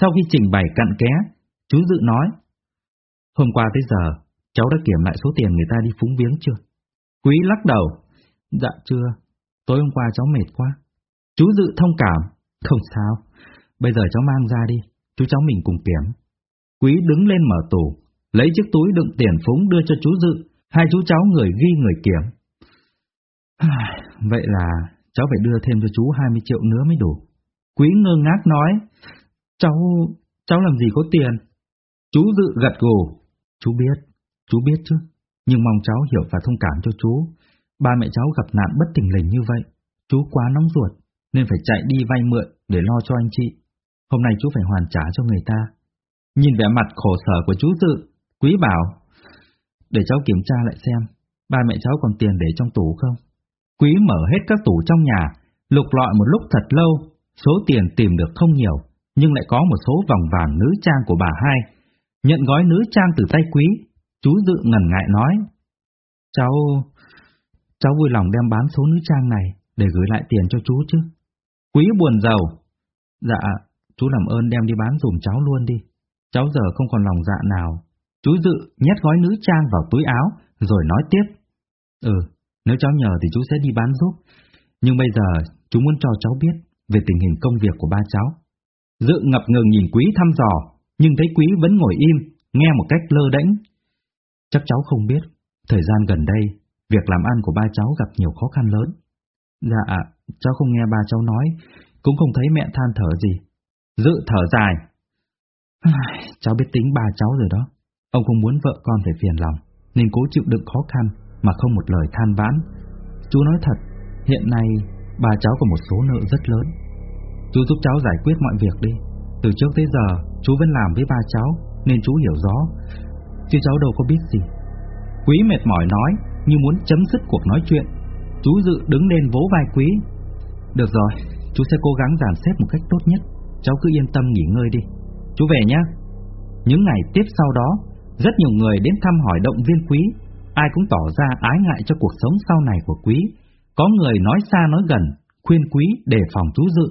Sau khi trình bày cặn ké, chú dự nói, Hôm qua tới giờ, cháu đã kiểm lại số tiền người ta đi phúng viếng chưa? Quý lắc đầu, Dạ chưa, tối hôm qua cháu mệt quá. Chú dự thông cảm, không sao, bây giờ cháu mang ra đi, chú cháu mình cùng kiểm. Quý đứng lên mở tủ, lấy chiếc túi đựng tiền phúng đưa cho chú dự, hai chú cháu người ghi người kiểm. Vậy là cháu phải đưa thêm cho chú 20 triệu nữa mới đủ. Quý ngơ ngác nói, cháu, cháu làm gì có tiền? Chú dự gật gù, chú biết, chú biết chứ, nhưng mong cháu hiểu và thông cảm cho chú. Ba mẹ cháu gặp nạn bất tình lình như vậy, chú quá nóng ruột, nên phải chạy đi vay mượn để lo cho anh chị. Hôm nay chú phải hoàn trả cho người ta. Nhìn vẻ mặt khổ sở của chú Dự, Quý bảo, để cháu kiểm tra lại xem, ba mẹ cháu còn tiền để trong tủ không? Quý mở hết các tủ trong nhà, lục lọi một lúc thật lâu, số tiền tìm được không nhiều, nhưng lại có một số vòng vàng nữ trang của bà hai. Nhận gói nữ trang từ tay Quý, chú Dự ngần ngại nói, cháu... cháu vui lòng đem bán số nữ trang này để gửi lại tiền cho chú chứ. Quý buồn giàu. Dạ, chú làm ơn đem đi bán dùm cháu luôn đi. Cháu giờ không còn lòng dạ nào. Chú Dự nhét gói nữ trang vào túi áo, rồi nói tiếp. Ừ, nếu cháu nhờ thì chú sẽ đi bán giúp. Nhưng bây giờ chú muốn cho cháu biết về tình hình công việc của ba cháu. Dự ngập ngừng nhìn Quý thăm dò, nhưng thấy Quý vẫn ngồi im, nghe một cách lơ đễnh. Chắc cháu không biết, thời gian gần đây, việc làm ăn của ba cháu gặp nhiều khó khăn lớn. Dạ, cháu không nghe ba cháu nói, cũng không thấy mẹ than thở gì. Dự thở dài. Cháu biết tính ba cháu rồi đó. Ông không muốn vợ con phải phiền lòng, nên cố chịu đựng khó khăn, mà không một lời than vãn. Chú nói thật, hiện nay bà cháu có một số nợ rất lớn. Chú giúp cháu giải quyết mọi việc đi. Từ trước tới giờ, chú vẫn làm với ba cháu, nên chú hiểu rõ. Chứ cháu đâu có biết gì. Quý mệt mỏi nói, như muốn chấm dứt cuộc nói chuyện. Chú Dự đứng lên vỗ vai Quý. Được rồi, chú sẽ cố gắng giảm xếp một cách tốt nhất. Cháu cứ yên tâm nghỉ ngơi đi. Chú về nhé. Những ngày tiếp sau đó, rất nhiều người đến thăm hỏi động viên Quý. Ai cũng tỏ ra ái ngại cho cuộc sống sau này của Quý. Có người nói xa nói gần, khuyên Quý đề phòng chú Dự.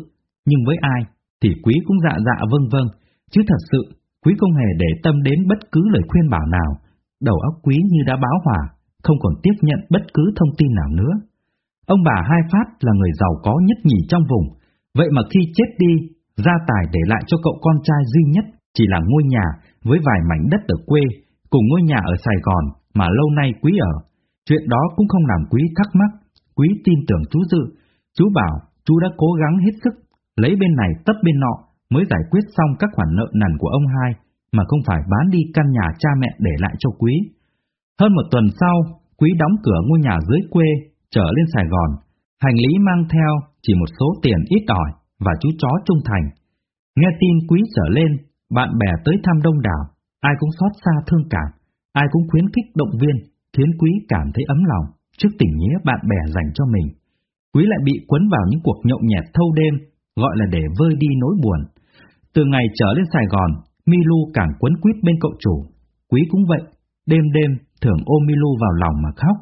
Nhưng với ai, thì Quý cũng dạ dạ vâng vâng. Chứ thật sự, Quý không hề để tâm đến bất cứ lời khuyên bảo nào. Đầu óc Quý như đã báo hỏa, không còn tiếp nhận bất cứ thông tin nào nữa. Ông bà Hai Phát là người giàu có nhất nhì trong vùng, vậy mà khi chết đi, gia tài để lại cho cậu con trai duy nhất chỉ là ngôi nhà với vài mảnh đất ở quê, cùng ngôi nhà ở Sài Gòn mà lâu nay quý ở. Chuyện đó cũng không làm quý thắc mắc, quý tin tưởng chú Dự. Chú bảo chú đã cố gắng hết sức, lấy bên này tấp bên nọ mới giải quyết xong các khoản nợ nần của ông hai, mà không phải bán đi căn nhà cha mẹ để lại cho quý. Hơn một tuần sau, quý đóng cửa ngôi nhà dưới quê, trở lên Sài Gòn. Hành lý mang theo chỉ một số tiền ít ỏi và chú chó trung thành. Nghe tin quý trở lên, bạn bè tới thăm đông đảo, ai cũng xót xa thương cảm, ai cũng khuyến khích động viên, khiến quý cảm thấy ấm lòng trước tình nghĩa bạn bè dành cho mình. Quý lại bị cuốn vào những cuộc nhậu nhẹt thâu đêm, gọi là để vơi đi nỗi buồn. Từ ngày trở lên Sài Gòn, Milu càng quấn quýt bên cậu chủ. Quý cũng vậy, đêm đêm thường ôm Milu vào lòng mà khóc.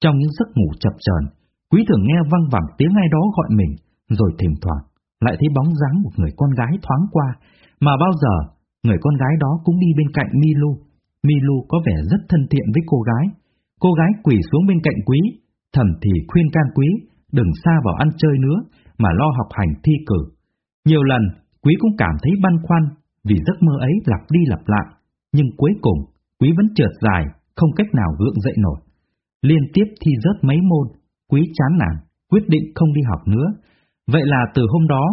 Trong những giấc ngủ chập chờn, Quý thường nghe văng vẳng tiếng ai đó gọi mình, rồi thỉnh thoảng lại thấy bóng dáng một người con gái thoáng qua, mà bao giờ người con gái đó cũng đi bên cạnh Milu. Milu có vẻ rất thân thiện với cô gái. Cô gái quỳ xuống bên cạnh Quý, thầm thì khuyên can Quý đừng xa vào ăn chơi nữa, mà lo học hành thi cử. Nhiều lần, Quý cũng cảm thấy băn khoăn vì giấc mơ ấy lặp đi lặp lại, nhưng cuối cùng Quý vẫn trượt dài, không cách nào gượng dậy nổi. Liên tiếp thi rớt mấy môn, Quý chán nản, quyết định không đi học nữa. Vậy là từ hôm đó,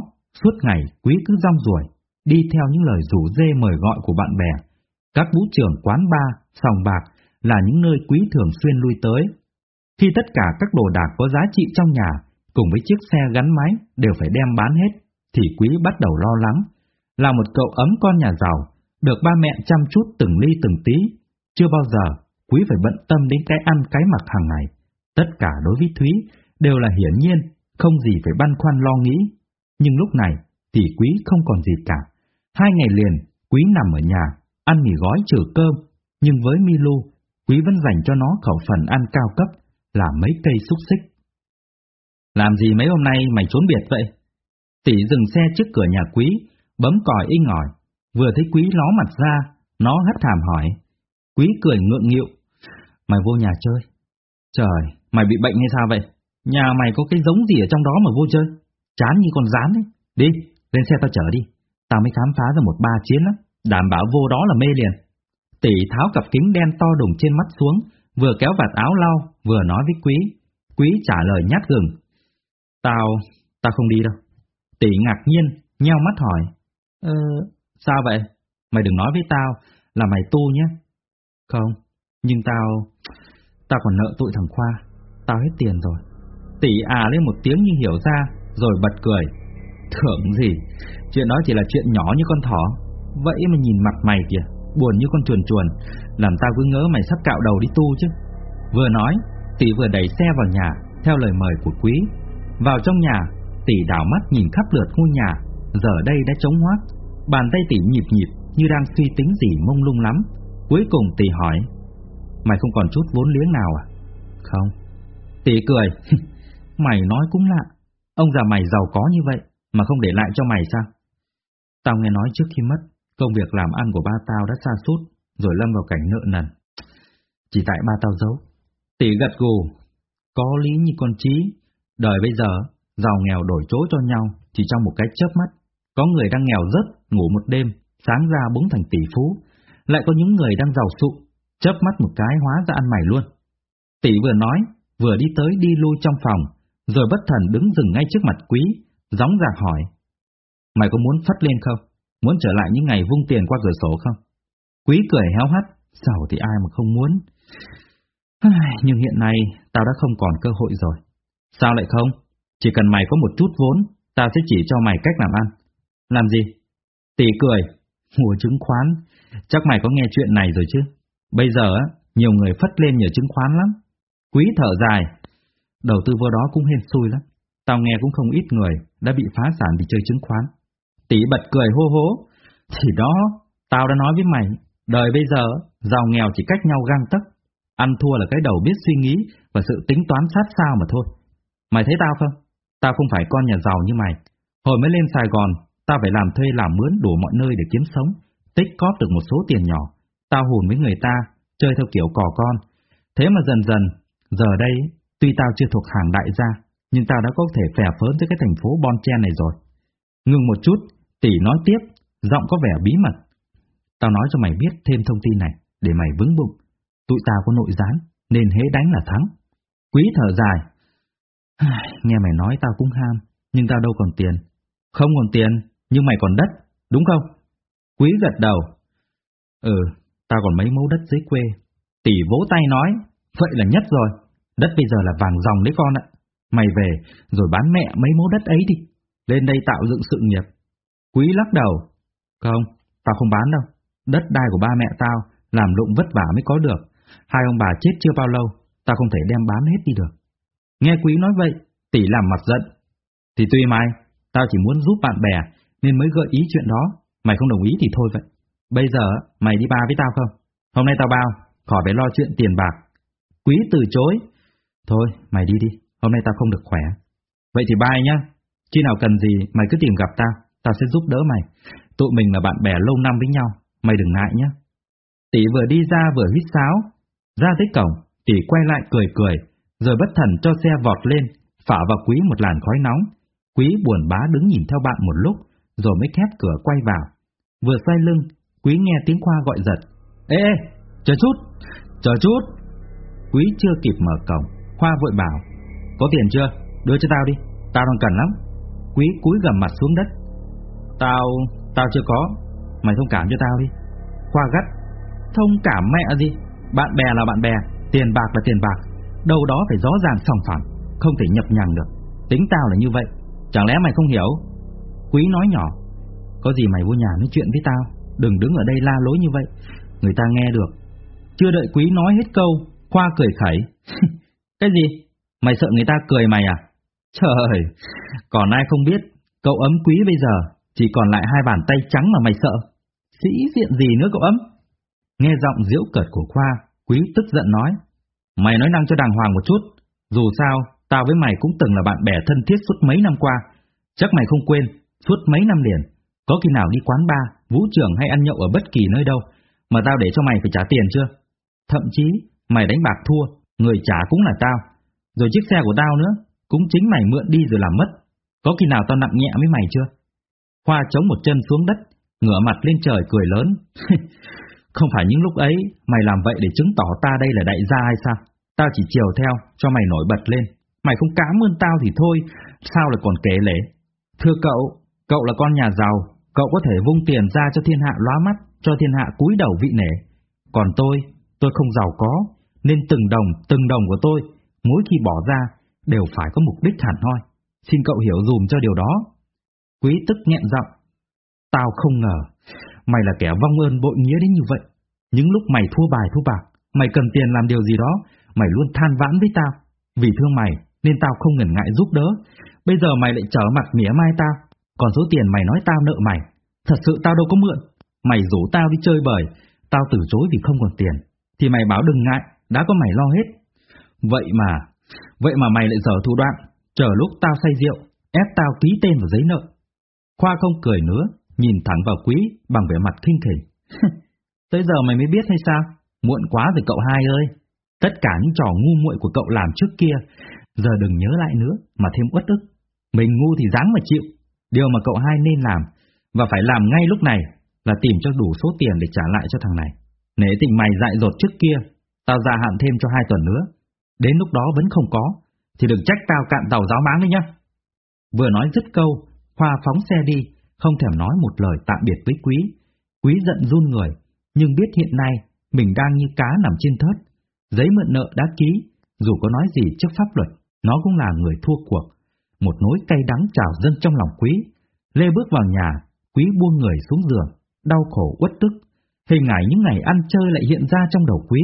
suốt ngày Quý cứ rong ruổi, đi theo những lời rủ dê mời gọi của bạn bè. Các vũ trường quán bar, sòng bạc là những nơi Quý thường xuyên lui tới. Khi tất cả các đồ đạc có giá trị trong nhà, cùng với chiếc xe gắn máy đều phải đem bán hết, thì Quý bắt đầu lo lắng. Là một cậu ấm con nhà giàu, được ba mẹ chăm chút từng ly từng tí, chưa bao giờ Quý phải bận tâm đến cái ăn cái mặc hàng ngày. Tất cả đối với Thúy đều là hiển nhiên, không gì phải băn khoăn lo nghĩ. Nhưng lúc này thì Quý không còn gì cả. Hai ngày liền, Quý nằm ở nhà, ăn mì gói trừ cơm, nhưng với Milu, Quý vẫn dành cho nó khẩu phần ăn cao cấp là mấy cây xúc xích. Làm gì mấy hôm nay mày trốn biệt vậy? Tỷ dừng xe trước cửa nhà Quý, bấm còi inh ỏi. Vừa thấy Quý ló mặt ra, nó hất thảm hỏi. Quý cười ngượng nghịu. Mày vô nhà chơi. Trời, mày bị bệnh hay sao vậy? Nhà mày có cái giống gì ở trong đó mà vô chơi? Chán như con rán ấy. Đi, lên xe tao chở đi. Tao mới khám phá ra một ba chiến lắm. Đảm bảo vô đó là mê liền. Tỷ tháo cặp kính đen to đùng trên mắt xuống, vừa kéo vạt áo lau, vừa nói với Quý. Quý trả lời nhát gừng. Tao, tao không đi đâu. Tỷ ngạc nhiên, nheo mắt hỏi. Ờ, sao vậy? Mày đừng nói với tao là mày tu nhé. Không, nhưng tao... Tao còn nợ tụi thằng Khoa. Tao hết tiền rồi. Tỷ à lên một tiếng như hiểu ra, rồi bật cười. Thưởng gì? Chuyện đó chỉ là chuyện nhỏ như con thỏ. Vậy mà nhìn mặt mày kìa, buồn như con chuồn chuồn, làm tao cứ ngỡ mày sắp cạo đầu đi tu chứ. Vừa nói, tỷ vừa đẩy xe vào nhà, theo lời mời của quý. Vào trong nhà, tỷ đảo mắt nhìn khắp lượt ngôi nhà, giờ đây đã trống hoác. Bàn tay tỷ nhịp nhịp như đang suy tính gì mông lung lắm. Cuối cùng tỷ hỏi, mày không còn chút vốn liếng nào à? Không. Tỷ cười, mày nói cũng lạ, ông già mày giàu có như vậy mà không để lại cho mày sao? Tao nghe nói trước khi mất, công việc làm ăn của ba tao đã xa sút rồi lâm vào cảnh nợ nần. Chỉ tại ba tao giấu. Tỷ gật gù, có lý như con trí, đời bây giờ giàu nghèo đổi chỗ cho nhau chỉ trong một cái chớp mắt. Có người đang nghèo rất, ngủ một đêm, sáng ra búng thành tỷ phú, lại có những người đang giàu sụ, chớp mắt một cái hóa ra ăn mày luôn. Tỷ vừa nói, vừa đi tới đi lui trong phòng, rồi bất thần đứng dừng ngay trước mặt quý, gióng giạc hỏi. Mày có muốn phất lên không? Muốn trở lại những ngày vung tiền qua cửa sổ không? Quý cười héo hắt, giàu thì ai mà không muốn. Nhưng hiện nay tao đã không còn cơ hội rồi. Sao lại không? Chỉ cần mày có một chút vốn, tao sẽ chỉ cho mày cách làm ăn. Làm gì? Tỷ cười. Mua chứng khoán. Chắc mày có nghe chuyện này rồi chứ? Bây giờ á, nhiều người phất lên nhờ chứng khoán lắm. Quý thở dài. Đầu tư vô đó cũng hên xui lắm. Tao nghe cũng không ít người đã bị phá sản vì chơi chứng khoán. Tỷ bật cười hô hố. Thì đó, tao đã nói với mày, đời bây giờ, giàu nghèo chỉ cách nhau găng tấc. Ăn thua là cái đầu biết suy nghĩ và sự tính toán sát sao mà thôi. Mày thấy tao không? Tao không phải con nhà giàu như mày. Hồi mới lên Sài Gòn, tao phải làm thuê làm mướn đủ mọi nơi để kiếm sống, tích cóp được một số tiền nhỏ. Tao hùn với người ta, chơi theo kiểu cỏ con. Thế mà dần dần, giờ đây, tuy tao chưa thuộc hàng đại gia, nhưng tao đã có thể phè phớn tới cái thành phố Bon Chen này rồi. Ngừng một chút, tỷ nói tiếp, giọng có vẻ bí mật. Tao nói cho mày biết thêm thông tin này, để mày vững bụng. Tụi tao có nội gián, nên hễ đánh là thắng. Quý thở dài. Nghe mày nói tao cũng ham, nhưng tao đâu còn tiền. Không còn tiền, nhưng mày còn đất, đúng không? Quý gật đầu. Ừ, tao còn mấy mẫu đất dưới quê. Tỷ vỗ tay nói, vậy là nhất rồi. Đất bây giờ là vàng dòng đấy con ạ. Mày về, rồi bán mẹ mấy mẫu đất ấy đi. Lên đây tạo dựng sự nghiệp. Quý lắc đầu. Không, tao không bán đâu. Đất đai của ba mẹ tao, làm lụng vất vả mới có được. Hai ông bà chết chưa bao lâu, tao không thể đem bán hết đi được. Nghe quý nói vậy, tỷ làm mặt giận. Thì tuy mày, tao chỉ muốn giúp bạn bè, nên mới gợi ý chuyện đó. Mày không đồng ý thì thôi vậy. Bây giờ, mày đi ba với tao không? Hôm nay tao bao, khỏi phải lo chuyện tiền bạc. Quý từ chối. Thôi, mày đi đi, hôm nay tao không được khỏe. Vậy thì bye nhá. Khi nào cần gì, mày cứ tìm gặp tao, tao sẽ giúp đỡ mày. Tụi mình là bạn bè lâu năm với nhau, mày đừng ngại nhá. Tỷ vừa đi ra vừa hít sáo, ra tới cổng, tỷ quay lại cười cười, rồi bất thần cho xe vọt lên, phả vào quý một làn khói nóng. Quý buồn bá đứng nhìn theo bạn một lúc, rồi mới khép cửa quay vào. Vừa xoay lưng, quý nghe tiếng Khoa gọi giật. Ê, ê, chờ chút, chờ chút. Quý chưa kịp mở cổng, Khoa vội bảo. Có tiền chưa? Đưa cho tao đi, tao đang cần lắm. Quý cúi gầm mặt xuống đất. Tao, tao chưa có, mày thông cảm cho tao đi. Khoa gắt, thông cảm mẹ gì, bạn bè là bạn bè, tiền bạc là tiền bạc, đâu đó phải rõ ràng sòng phẳng, không thể nhập nhằng được. Tính tao là như vậy, chẳng lẽ mày không hiểu? Quý nói nhỏ, có gì mày vô nhà nói chuyện với tao, đừng đứng ở đây la lối như vậy, người ta nghe được. Chưa đợi Quý nói hết câu, Khoa cười khẩy. Cái gì? Mày sợ người ta cười mày à? Trời, còn ai không biết, cậu ấm Quý bây giờ chỉ còn lại hai bàn tay trắng mà mày sợ. Sĩ diện gì nữa cậu ấm? Nghe giọng diễu cợt của Khoa, Quý tức giận nói. Mày nói năng cho đàng hoàng một chút. Dù sao, tao với mày cũng từng là bạn bè thân thiết suốt mấy năm qua. Chắc mày không quên, suốt mấy năm liền. Có khi nào đi quán bar, vũ trường hay ăn nhậu ở bất kỳ nơi đâu, mà tao để cho mày phải trả tiền chưa? Thậm chí, mày đánh bạc thua, người trả cũng là tao. Rồi chiếc xe của tao nữa, cũng chính mày mượn đi rồi làm mất. Có khi nào tao nặng nhẹ với mày chưa? Khoa chống một chân xuống đất, ngửa mặt lên trời cười lớn. Không phải những lúc ấy mày làm vậy để chứng tỏ ta đây là đại gia hay sao? Tao chỉ chiều theo cho mày nổi bật lên. Mày không cảm ơn tao thì thôi, sao lại còn kể lễ? Thưa cậu, cậu là con nhà giàu, cậu có thể vung tiền ra cho thiên hạ lóa mắt, cho thiên hạ cúi đầu vị nể. Còn tôi, tôi không giàu có, nên từng đồng, từng đồng của tôi, mỗi khi bỏ ra, đều phải có mục đích hẳn hoi. Xin cậu hiểu dùm cho điều đó. Quý tức nghẹn giọng. Tao không ngờ, mày là kẻ vong ơn bội nghĩa đến như vậy. Những lúc mày thua bài thua bạc, mày cần tiền làm điều gì đó, mày luôn than vãn với tao. Vì thương mày, nên tao không ngần ngại giúp đỡ. Bây giờ mày lại trở mặt mỉa mai tao, còn số tiền mày nói tao nợ mày. Thật sự tao đâu có mượn. Mày rủ tao đi chơi bời, tao từ chối vì không còn tiền. Thì mày bảo đừng ngại, đã có mày lo hết. Vậy mà, vậy mà mày lại dở thủ đoạn, chờ lúc tao say rượu, ép tao ký tên vào giấy nợ. Khoa không cười nữa, nhìn thẳng vào quý bằng vẻ mặt kinh khỉnh. Tới giờ mày mới biết hay sao? Muộn quá rồi cậu hai ơi. Tất cả những trò ngu muội của cậu làm trước kia, giờ đừng nhớ lại nữa mà thêm uất ức. Mình ngu thì dáng mà chịu. Điều mà cậu hai nên làm, và phải làm ngay lúc này, là tìm cho đủ số tiền để trả lại cho thằng này. Nể tình mày dại dột trước kia, tao gia hạn thêm cho hai tuần nữa. Đến lúc đó vẫn không có, thì đừng trách tao cạn tàu giáo máng đấy nhá. Vừa nói dứt câu, Hoa phóng xe đi, không thèm nói một lời tạm biệt với Quý. Quý giận run người, nhưng biết hiện nay mình đang như cá nằm trên thớt. Giấy mượn nợ đã ký, dù có nói gì trước pháp luật, nó cũng là người thua cuộc. Một nỗi cay đắng trào dâng trong lòng quý. Lê bước vào nhà, quý buông người xuống giường, đau khổ uất tức. Hình ảnh những ngày ăn chơi lại hiện ra trong đầu quý,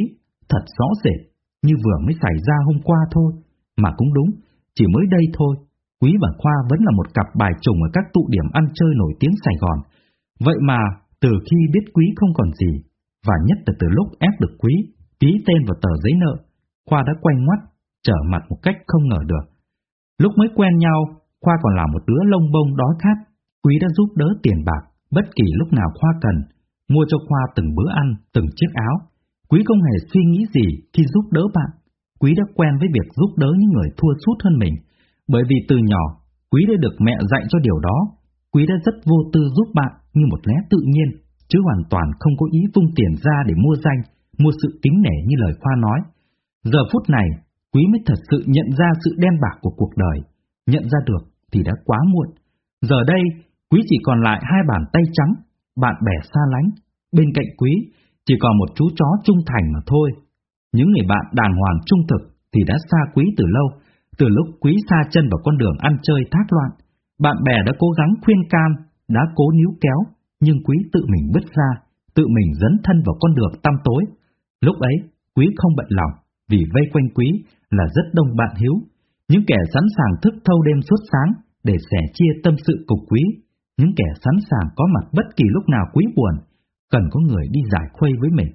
thật rõ rệt, như vừa mới xảy ra hôm qua thôi. Mà cũng đúng, chỉ mới đây thôi, Quý và Khoa vẫn là một cặp bài trùng ở các tụ điểm ăn chơi nổi tiếng Sài Gòn. Vậy mà, từ khi biết Quý không còn gì, và nhất là từ lúc ép được Quý, ký tên vào tờ giấy nợ, Khoa đã quay ngoắt, trở mặt một cách không ngờ được. Lúc mới quen nhau, Khoa còn là một đứa lông bông đói khát, Quý đã giúp đỡ tiền bạc, bất kỳ lúc nào Khoa cần, mua cho Khoa từng bữa ăn, từng chiếc áo. Quý không hề suy nghĩ gì khi giúp đỡ bạn. Quý đã quen với việc giúp đỡ những người thua sút hơn mình, bởi vì từ nhỏ, Quý đã được mẹ dạy cho điều đó, Quý đã rất vô tư giúp bạn như một lẽ tự nhiên, chứ hoàn toàn không có ý vung tiền ra để mua danh, mua sự kính nể như lời Khoa nói. Giờ phút này, Quý mới thật sự nhận ra sự đen bạc của cuộc đời, nhận ra được thì đã quá muộn. Giờ đây, Quý chỉ còn lại hai bàn tay trắng, bạn bè xa lánh, bên cạnh Quý chỉ còn một chú chó trung thành mà thôi. Những người bạn đàng hoàng trung thực thì đã xa Quý từ lâu, từ lúc quý xa chân vào con đường ăn chơi thác loạn, bạn bè đã cố gắng khuyên can, đã cố níu kéo, nhưng quý tự mình bứt ra, tự mình dấn thân vào con đường tăm tối. Lúc ấy, quý không bận lòng, vì vây quanh quý là rất đông bạn hiếu, những kẻ sẵn sàng thức thâu đêm suốt sáng để sẻ chia tâm sự cục quý, những kẻ sẵn sàng có mặt bất kỳ lúc nào quý buồn, cần có người đi giải khuây với mình.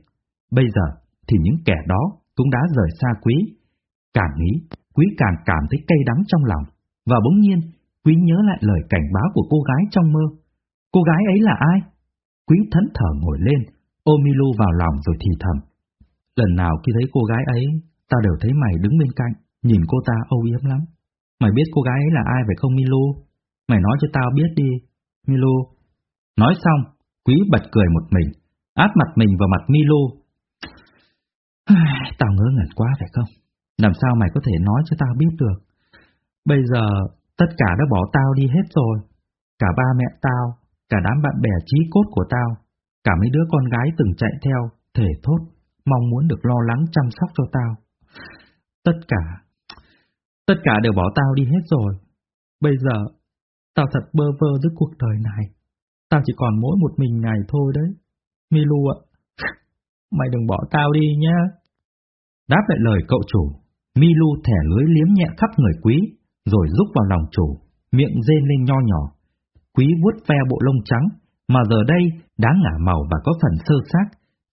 Bây giờ thì những kẻ đó cũng đã rời xa quý. Càng nghĩ, Quý càng cảm thấy cay đắng trong lòng, và bỗng nhiên, Quý nhớ lại lời cảnh báo của cô gái trong mơ. Cô gái ấy là ai? Quý thẫn thở ngồi lên, ôm Milu vào lòng rồi thì thầm. Lần nào khi thấy cô gái ấy, ta đều thấy mày đứng bên cạnh, nhìn cô ta âu yếm lắm. Mày biết cô gái ấy là ai phải không Milu? Mày nói cho tao biết đi, Milu. Nói xong, Quý bật cười một mình, áp mặt mình vào mặt Milo. Tao ngớ ngẩn quá phải không? Làm sao mày có thể nói cho tao biết được? Bây giờ tất cả đã bỏ tao đi hết rồi. Cả ba mẹ tao, cả đám bạn bè trí cốt của tao, cả mấy đứa con gái từng chạy theo, thể thốt, mong muốn được lo lắng chăm sóc cho tao. Tất cả, tất cả đều bỏ tao đi hết rồi. Bây giờ, tao thật bơ vơ giữa cuộc đời này. Tao chỉ còn mỗi một mình ngày thôi đấy. Milu ạ, mày đừng bỏ tao đi nhá. Đáp lại lời cậu chủ, Milu thẻ lưới liếm nhẹ khắp người quý, rồi rúc vào lòng chủ, miệng rên lên nho nhỏ. Quý vuốt ve bộ lông trắng, mà giờ đây đã ngả màu và có phần sơ xác.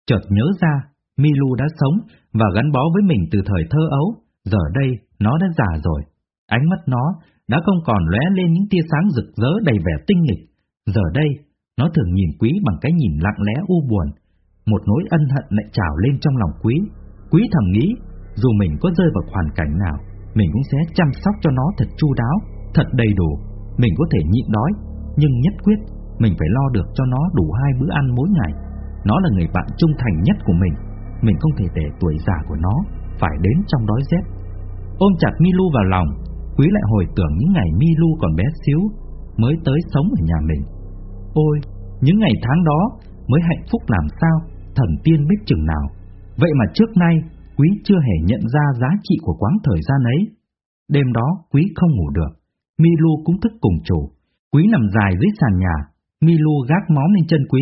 Chợt nhớ ra, Milu đã sống và gắn bó với mình từ thời thơ ấu, giờ đây nó đã già rồi. Ánh mắt nó đã không còn lóe lên những tia sáng rực rỡ đầy vẻ tinh nghịch. Giờ đây, nó thường nhìn quý bằng cái nhìn lặng lẽ u buồn. Một nỗi ân hận lại trào lên trong lòng quý. Quý thầm nghĩ dù mình có rơi vào hoàn cảnh nào, mình cũng sẽ chăm sóc cho nó thật chu đáo, thật đầy đủ. Mình có thể nhịn đói, nhưng nhất quyết mình phải lo được cho nó đủ hai bữa ăn mỗi ngày. Nó là người bạn trung thành nhất của mình, mình không thể để tuổi già của nó phải đến trong đói rét. Ôm chặt Milu vào lòng, Quý lại hồi tưởng những ngày Milu còn bé xíu mới tới sống ở nhà mình. Ôi, những ngày tháng đó mới hạnh phúc làm sao, thần tiên biết chừng nào. Vậy mà trước nay Quý chưa hề nhận ra giá trị của quãng thời gian ấy. Đêm đó, Quý không ngủ được. Milu cũng thức cùng chủ. Quý nằm dài dưới sàn nhà. Milu gác móm lên chân Quý.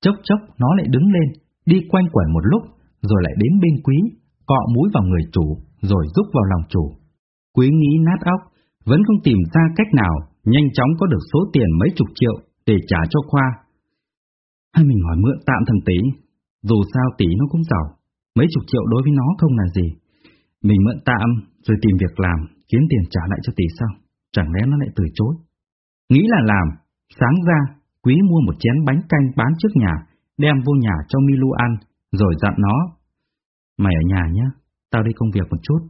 Chốc chốc nó lại đứng lên, đi quanh quẩn một lúc, rồi lại đến bên Quý, cọ mũi vào người chủ, rồi rúc vào lòng chủ. Quý nghĩ nát óc, vẫn không tìm ra cách nào nhanh chóng có được số tiền mấy chục triệu để trả cho Khoa. Hay mình hỏi mượn tạm thằng Tý, dù sao Tý nó cũng giàu, Mấy chục triệu đối với nó không là gì. Mình mượn tạm rồi tìm việc làm, kiếm tiền trả lại cho Tý sao? Chẳng lẽ nó lại từ chối? Nghĩ là làm, sáng ra, quý mua một chén bánh canh bán trước nhà, đem vô nhà cho Milu ăn, rồi dặn nó. Mày ở nhà nhé, tao đi công việc một chút.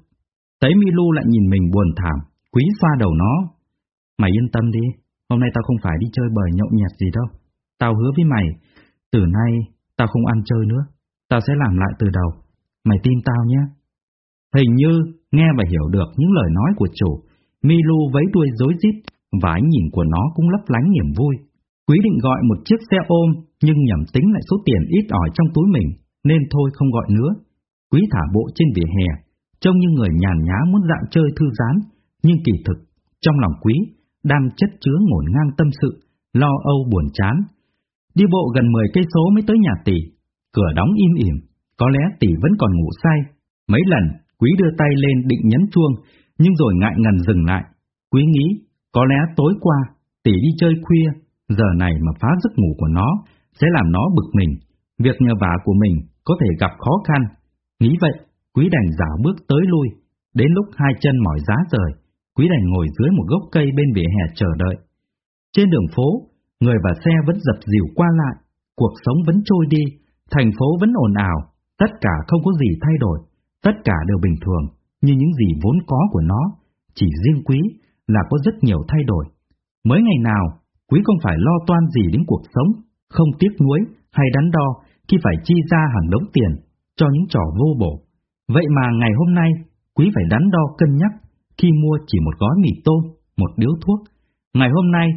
Thấy Milu lại nhìn mình buồn thảm, quý xoa đầu nó. Mày yên tâm đi, hôm nay tao không phải đi chơi bời nhậu nhẹt gì đâu. Tao hứa với mày, từ nay tao không ăn chơi nữa. Tao sẽ làm lại từ đầu. Mày tin tao nhé. Hình như nghe và hiểu được những lời nói của chủ, Milu vấy đuôi dối rít và ánh nhìn của nó cũng lấp lánh niềm vui. Quý định gọi một chiếc xe ôm nhưng nhầm tính lại số tiền ít ỏi trong túi mình nên thôi không gọi nữa. quý thả bộ trên vỉa hè, trông như người nhàn nhã muốn dạo chơi thư giãn, nhưng kỳ thực, trong lòng quý, đang chất chứa ngổn ngang tâm sự, lo âu buồn chán. Đi bộ gần 10 cây số mới tới nhà tỷ, cửa đóng im ỉm, có lẽ tỷ vẫn còn ngủ say. Mấy lần, quý đưa tay lên định nhấn chuông, nhưng rồi ngại ngần dừng lại. Quý nghĩ, có lẽ tối qua, tỷ đi chơi khuya, giờ này mà phá giấc ngủ của nó, sẽ làm nó bực mình. Việc nhờ vả của mình có thể gặp khó khăn. Nghĩ vậy, quý đành dạo bước tới lui. Đến lúc hai chân mỏi giá rời, quý đành ngồi dưới một gốc cây bên vỉa hè chờ đợi. Trên đường phố, người và xe vẫn dập dìu qua lại, cuộc sống vẫn trôi đi, thành phố vẫn ồn ào, tất cả không có gì thay đổi, tất cả đều bình thường, như những gì vốn có của nó, chỉ riêng quý là có rất nhiều thay đổi. Mới ngày nào, quý không phải lo toan gì đến cuộc sống, không tiếc nuối hay đắn đo khi phải chi ra hàng đống tiền cho những trò vô bổ. Vậy mà ngày hôm nay, quý phải đắn đo cân nhắc khi mua chỉ một gói mì tôm, một điếu thuốc. Ngày hôm nay,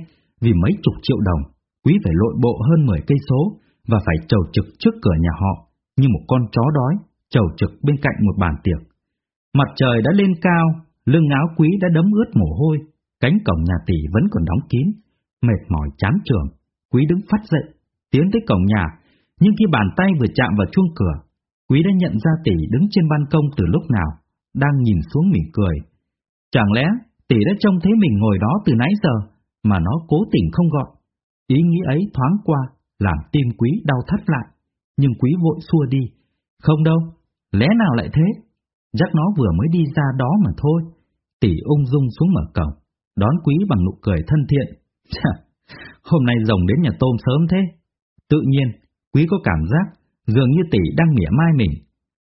vì mấy chục triệu đồng, quý phải lội bộ hơn 10 cây số và phải chầu trực trước cửa nhà họ như một con chó đói, chầu trực bên cạnh một bàn tiệc. Mặt trời đã lên cao, lưng áo quý đã đấm ướt mồ hôi, cánh cổng nhà tỷ vẫn còn đóng kín, mệt mỏi chán trường, quý đứng phát dậy, tiến tới cổng nhà, nhưng khi bàn tay vừa chạm vào chuông cửa, quý đã nhận ra tỷ đứng trên ban công từ lúc nào, đang nhìn xuống mỉm cười. Chẳng lẽ tỷ đã trông thấy mình ngồi đó từ nãy giờ, mà nó cố tình không gọi. Ý nghĩ ấy thoáng qua, làm tim quý đau thắt lại, nhưng quý vội xua đi. Không đâu, lẽ nào lại thế? Chắc nó vừa mới đi ra đó mà thôi. Tỷ ung dung xuống mở cổng, đón quý bằng nụ cười thân thiện. Hôm nay rồng đến nhà tôm sớm thế. Tự nhiên, quý có cảm giác dường như tỷ đang mỉa mai mình.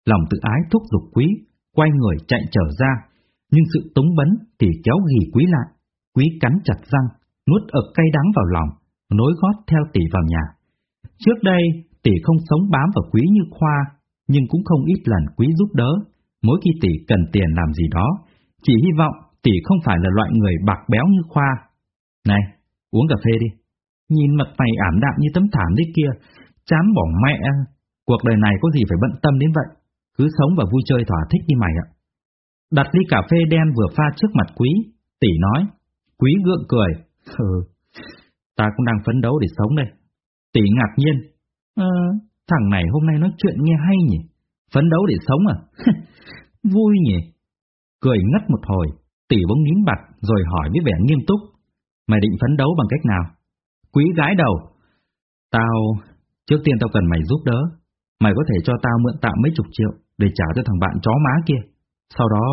Lòng tự ái thúc giục quý, quay người chạy trở ra, nhưng sự túng bấn thì kéo ghi quý lại. Quý cắn chặt răng, nuốt ực cay đắng vào lòng, nối gót theo tỷ vào nhà. Trước đây, tỷ không sống bám vào quý như Khoa, nhưng cũng không ít lần quý giúp đỡ, mỗi khi tỷ cần tiền làm gì đó, chỉ hy vọng tỷ không phải là loại người bạc béo như Khoa. Này, uống cà phê đi. Nhìn mặt mày ảm đạm như tấm thảm đấy kia, chán bỏ mẹ, cuộc đời này có gì phải bận tâm đến vậy, cứ sống và vui chơi thỏa thích đi mày ạ. Đặt ly cà phê đen vừa pha trước mặt quý, tỷ nói, quý gượng cười, ừ, ta cũng đang phấn đấu để sống đây. Tỷ ngạc nhiên, ờ, thằng này hôm nay nói chuyện nghe hay nhỉ, phấn đấu để sống à? Vui nhỉ? Cười ngất một hồi, tỷ bỗng nín bặt rồi hỏi với vẻ nghiêm túc, mày định phấn đấu bằng cách nào? Quý gái đầu, tao, trước tiên tao cần mày giúp đỡ, mày có thể cho tao mượn tạm mấy chục triệu để trả cho thằng bạn chó má kia. Sau đó,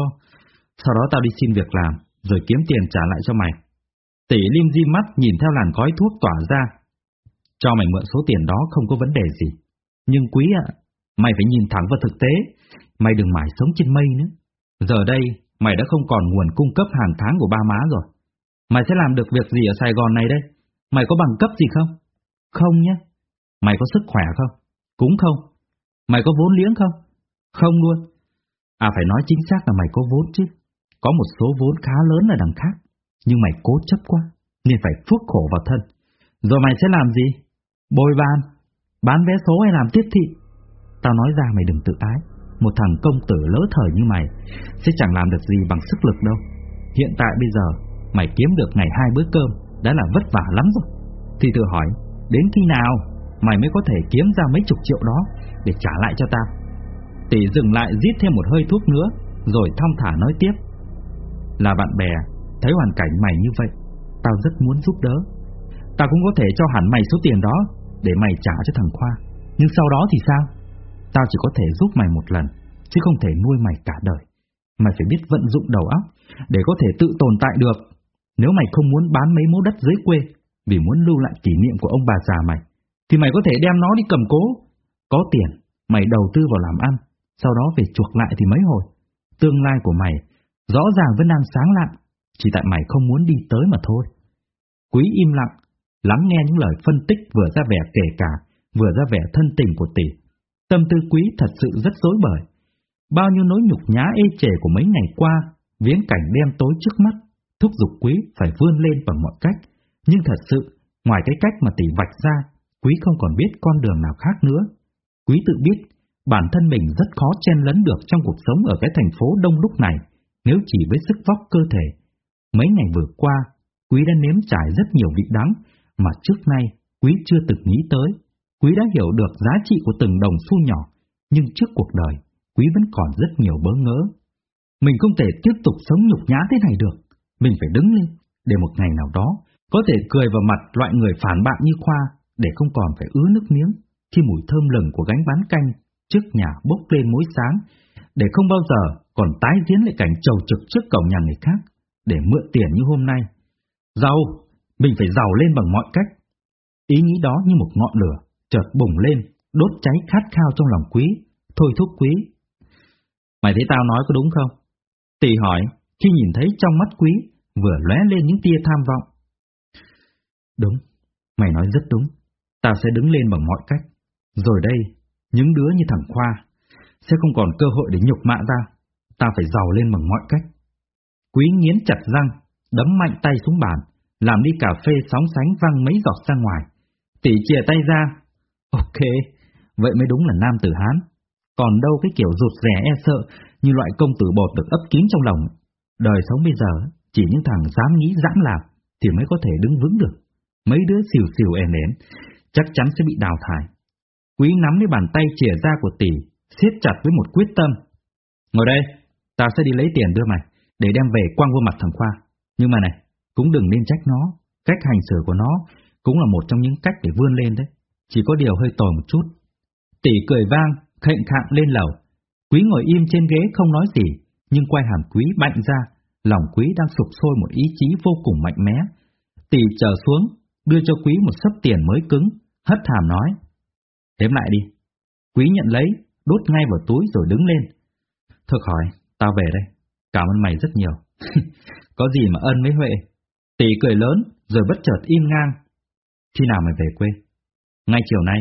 sau đó tao đi xin việc làm, rồi kiếm tiền trả lại cho mày. Tỷ lim di mắt nhìn theo làn gói thuốc tỏa ra. Cho mày mượn số tiền đó không có vấn đề gì. Nhưng quý ạ, mày phải nhìn thẳng vào thực tế, mày đừng mãi sống trên mây nữa. Giờ đây, mày đã không còn nguồn cung cấp hàng tháng của ba má rồi. Mày sẽ làm được việc gì ở Sài Gòn này đây? Mày có bằng cấp gì không? Không nhé. Mày có sức khỏe không? Cũng không. Mày có vốn liếng không? Không luôn. À phải nói chính xác là mày có vốn chứ. Có một số vốn khá lớn ở đằng khác. Nhưng mày cố chấp quá, nên phải phước khổ vào thân. Rồi mày sẽ làm gì? Bồi bàn, bán vé số hay làm tiếp thị? Tao nói ra mày đừng tự ái. Một thằng công tử lỡ thời như mày sẽ chẳng làm được gì bằng sức lực đâu. Hiện tại bây giờ, mày kiếm được ngày hai bữa cơm đã là vất vả lắm rồi. Thì tự hỏi, đến khi nào mày mới có thể kiếm ra mấy chục triệu đó để trả lại cho tao? Tỷ dừng lại giết thêm một hơi thuốc nữa, rồi thong thả nói tiếp. Là bạn bè, thấy hoàn cảnh mày như vậy, tao rất muốn giúp đỡ. Tao cũng có thể cho hẳn mày số tiền đó để mày trả cho thằng Khoa. Nhưng sau đó thì sao? Tao chỉ có thể giúp mày một lần, chứ không thể nuôi mày cả đời. Mày phải biết vận dụng đầu óc để có thể tự tồn tại được. Nếu mày không muốn bán mấy mẫu đất dưới quê vì muốn lưu lại kỷ niệm của ông bà già mày, thì mày có thể đem nó đi cầm cố. Có tiền, mày đầu tư vào làm ăn, sau đó về chuộc lại thì mấy hồi. Tương lai của mày rõ ràng vẫn đang sáng lạng, chỉ tại mày không muốn đi tới mà thôi. Quý im lặng, lắng nghe những lời phân tích vừa ra vẻ kể cả, vừa ra vẻ thân tình của tỷ. Tâm tư quý thật sự rất dối bời. Bao nhiêu nỗi nhục nhá ê chề của mấy ngày qua, viễn cảnh đen tối trước mắt, thúc giục quý phải vươn lên bằng mọi cách. Nhưng thật sự, ngoài cái cách mà tỷ vạch ra, quý không còn biết con đường nào khác nữa. Quý tự biết, bản thân mình rất khó chen lấn được trong cuộc sống ở cái thành phố đông lúc này, nếu chỉ với sức vóc cơ thể. Mấy ngày vừa qua, Quý đã nếm trải rất nhiều vị đắng, mà trước nay Quý chưa từng nghĩ tới. Quý đã hiểu được giá trị của từng đồng xu nhỏ, nhưng trước cuộc đời, Quý vẫn còn rất nhiều bỡ ngỡ. Mình không thể tiếp tục sống nhục nhã thế này được. Mình phải đứng lên, để một ngày nào đó, có thể cười vào mặt loại người phản bạn như Khoa, để không còn phải ứ nước miếng khi mùi thơm lừng của gánh bán canh trước nhà bốc lên mối sáng, để không bao giờ còn tái diễn lại cảnh trầu trực trước cổng nhà người khác, để mượn tiền như hôm nay. Giàu, mình phải giàu lên bằng mọi cách. Ý nghĩ đó như một ngọn lửa, chợt bùng lên, đốt cháy khát khao trong lòng quý, thôi thúc quý. Mày thấy tao nói có đúng không? Tỷ hỏi, khi nhìn thấy trong mắt quý, vừa lóe lên những tia tham vọng. Đúng, mày nói rất đúng, tao sẽ đứng lên bằng mọi cách. Rồi đây, những đứa như thằng Khoa, sẽ không còn cơ hội để nhục mạ ta, ta phải giàu lên bằng mọi cách. Quý nghiến chặt răng, đấm mạnh tay xuống bàn, làm đi cà phê sóng sánh văng mấy giọt ra ngoài. Tỷ chìa tay ra. Ok, vậy mới đúng là nam tử Hán. Còn đâu cái kiểu rụt rẻ e sợ như loại công tử bột được ấp kín trong lòng. Đời sống bây giờ, chỉ những thằng dám nghĩ dãn làm thì mới có thể đứng vững được. Mấy đứa xìu xìu e ẻn ẻn, chắc chắn sẽ bị đào thải. Quý nắm lấy bàn tay chìa ra của tỷ, siết chặt với một quyết tâm. Ngồi đây, tao sẽ đi lấy tiền đưa mày, để đem về quăng vô mặt thằng Khoa. Nhưng mà này, cũng đừng nên trách nó, cách hành xử của nó cũng là một trong những cách để vươn lên đấy. Chỉ có điều hơi tồi một chút. Tỷ cười vang, khệnh khạng lên lầu. Quý ngồi im trên ghế không nói gì, nhưng quay hàm quý mạnh ra, lòng quý đang sụp sôi một ý chí vô cùng mạnh mẽ. Tỷ trở xuống, đưa cho quý một sấp tiền mới cứng, hất hàm nói. Đếm lại đi. Quý nhận lấy, đốt ngay vào túi rồi đứng lên. Thực hỏi, tao về đây. Cảm ơn mày rất nhiều. Có gì mà ân với Huệ. Tỷ cười lớn, rồi bất chợt im ngang. Khi nào mày về quê? Ngay chiều nay.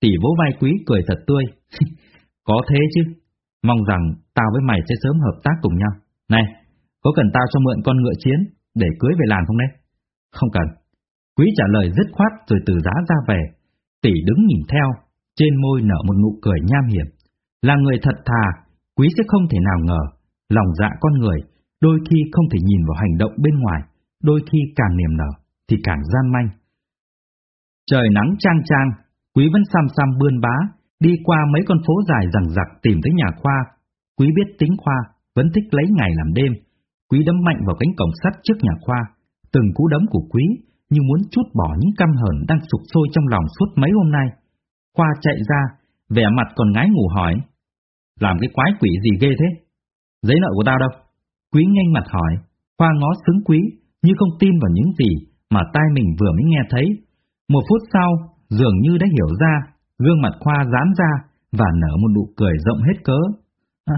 Tỷ vỗ vai quý cười thật tươi. Có thế chứ. Mong rằng tao với mày sẽ sớm hợp tác cùng nhau. Này, có cần tao cho mượn con ngựa chiến để cưới về làng không đấy? Không cần. Quý trả lời dứt khoát rồi từ giá ra về. Tỷ đứng nhìn theo, trên môi nở một nụ cười nham hiểm. Là người thật thà, quý sẽ không thể nào ngờ, lòng dạ con người, đôi khi không thể nhìn vào hành động bên ngoài, đôi khi càng niềm nở, thì càng gian manh. Trời nắng trang trang, quý vẫn xăm xăm bươn bá, đi qua mấy con phố dài rằng rặc tìm tới nhà khoa. Quý biết tính khoa, vẫn thích lấy ngày làm đêm. Quý đấm mạnh vào cánh cổng sắt trước nhà khoa. Từng cú đấm của quý như muốn chút bỏ những căm hờn đang sụp sôi trong lòng suốt mấy hôm nay. Khoa chạy ra, vẻ mặt còn ngái ngủ hỏi. Làm cái quái quỷ gì ghê thế? Giấy nợ của tao đâu? Quý nhanh mặt hỏi, Khoa ngó xứng quý, như không tin vào những gì mà tai mình vừa mới nghe thấy. Một phút sau, dường như đã hiểu ra, gương mặt Khoa giãn ra và nở một nụ cười rộng hết cớ.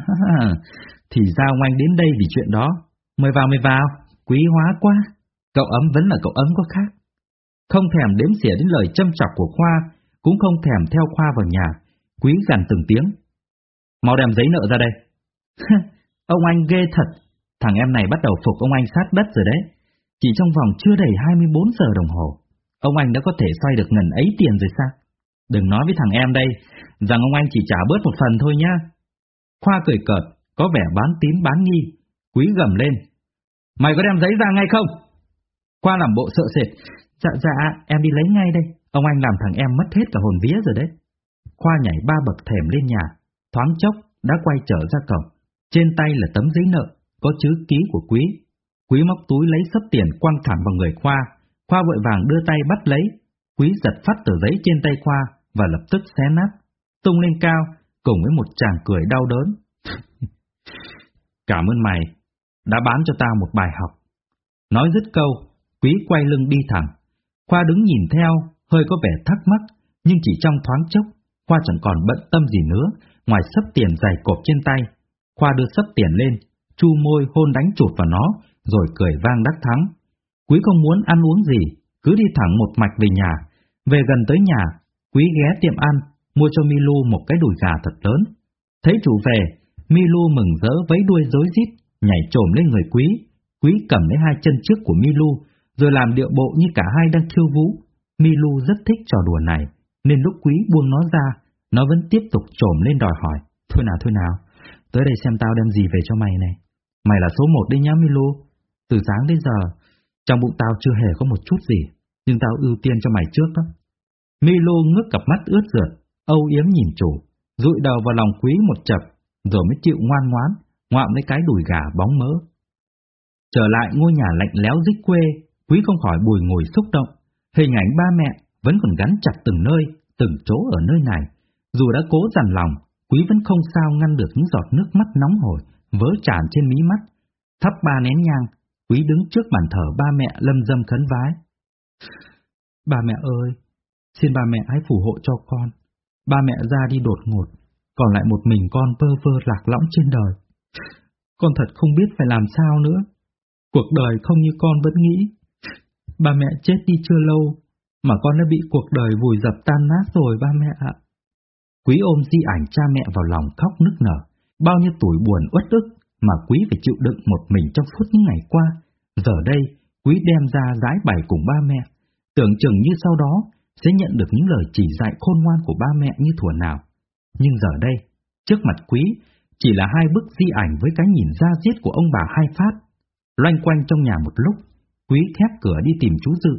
thì ra oanh đến đây vì chuyện đó. Mời vào mời vào, quý hóa quá. Cậu ấm vẫn là cậu ấm có khác. Không thèm đếm xỉa đến lời châm chọc của Khoa, cũng không thèm theo Khoa vào nhà, quý gằn từng tiếng. Mau đem giấy nợ ra đây. ông anh ghê thật, thằng em này bắt đầu phục ông anh sát đất rồi đấy. Chỉ trong vòng chưa đầy 24 giờ đồng hồ, ông anh đã có thể xoay được ngần ấy tiền rồi sao? Đừng nói với thằng em đây, rằng ông anh chỉ trả bớt một phần thôi nhá. Khoa cười cợt, có vẻ bán tín bán nghi, quý gầm lên. Mày có đem giấy ra ngay không? Khoa làm bộ sợ sệt. Dạ dạ, em đi lấy ngay đây. Ông anh làm thằng em mất hết cả hồn vía rồi đấy. Khoa nhảy ba bậc thềm lên nhà, thoáng chốc đã quay trở ra cổng. Trên tay là tấm giấy nợ, có chữ ký của Quý. Quý móc túi lấy sấp tiền quăng thẳng vào người Khoa. Khoa vội vàng đưa tay bắt lấy. Quý giật phát tờ giấy trên tay Khoa và lập tức xé nát, tung lên cao cùng với một chàng cười đau đớn. Cảm ơn mày, đã bán cho ta một bài học. Nói dứt câu, Quý quay lưng đi thẳng. Khoa đứng nhìn theo, hơi có vẻ thắc mắc, nhưng chỉ trong thoáng chốc, Khoa chẳng còn bận tâm gì nữa, ngoài sấp tiền dài cộp trên tay. Khoa đưa sấp tiền lên, chu môi hôn đánh chuột vào nó, rồi cười vang đắc thắng. Quý không muốn ăn uống gì, cứ đi thẳng một mạch về nhà. Về gần tới nhà, Quý ghé tiệm ăn, mua cho Milu một cái đùi gà thật lớn. Thấy chủ về, Milu mừng rỡ vấy đuôi rối rít, nhảy trồm lên người Quý. Quý cầm lấy hai chân trước của Milu, rồi làm điệu bộ như cả hai đang khiêu vũ. Milu rất thích trò đùa này, nên lúc quý buông nó ra, Nó vẫn tiếp tục trồm lên đòi hỏi. Thôi nào thôi nào, tới đây xem tao đem gì về cho mày này. Mày là số một đấy nhá Milu. Từ sáng đến giờ, trong bụng tao chưa hề có một chút gì, nhưng tao ưu tiên cho mày trước đó. Milo ngước cặp mắt ướt rượt, âu yếm nhìn chủ, rụi đầu vào lòng quý một chập, rồi mới chịu ngoan ngoán, ngoạm lấy cái đùi gà bóng mỡ. Trở lại ngôi nhà lạnh lẽo dích quê, quý không khỏi bùi ngồi xúc động. Hình ảnh ba mẹ vẫn còn gắn chặt từng nơi, từng chỗ ở nơi này. Dù đã cố dằn lòng, quý vẫn không sao ngăn được những giọt nước mắt nóng hổi, vỡ tràn trên mí mắt. Thắp ba nén nhang, quý đứng trước bàn thờ ba mẹ lâm dâm khấn vái. Ba mẹ ơi, xin ba mẹ hãy phù hộ cho con. Ba mẹ ra đi đột ngột, còn lại một mình con vơ vơ lạc lõng trên đời. Con thật không biết phải làm sao nữa. Cuộc đời không như con vẫn nghĩ. Ba mẹ chết đi chưa lâu, mà con đã bị cuộc đời vùi dập tan nát rồi ba mẹ ạ. Quý ôm di ảnh cha mẹ vào lòng khóc nức nở, bao nhiêu tuổi buồn uất ức mà quý phải chịu đựng một mình trong suốt những ngày qua. Giờ đây, quý đem ra giải bày cùng ba mẹ, tưởng chừng như sau đó sẽ nhận được những lời chỉ dạy khôn ngoan của ba mẹ như thuở nào. Nhưng giờ đây, trước mặt quý, chỉ là hai bức di ảnh với cái nhìn ra giết của ông bà hai phát. Loanh quanh trong nhà một lúc, quý khép cửa đi tìm chú Dự.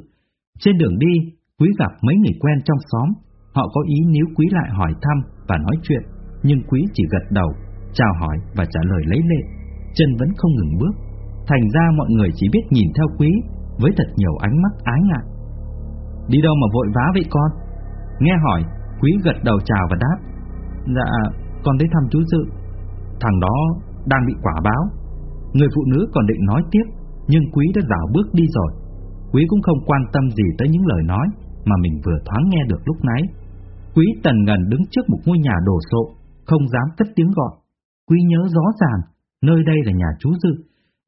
Trên đường đi, quý gặp mấy người quen trong xóm. Họ có ý níu quý lại hỏi thăm và nói chuyện, nhưng quý chỉ gật đầu, chào hỏi và trả lời lấy lệ. Chân vẫn không ngừng bước. Thành ra mọi người chỉ biết nhìn theo quý với thật nhiều ánh mắt ái ngại. Đi đâu mà vội vã vậy con? Nghe hỏi, quý gật đầu chào và đáp. Dạ, con tới thăm chú Dự. Thằng đó đang bị quả báo. Người phụ nữ còn định nói tiếp, nhưng quý đã dạo bước đi rồi. Quý cũng không quan tâm gì tới những lời nói mà mình vừa thoáng nghe được lúc nãy. Quý tần ngần đứng trước một ngôi nhà đổ sộ, không dám cất tiếng gọi. Quý nhớ rõ ràng, nơi đây là nhà chú Dự,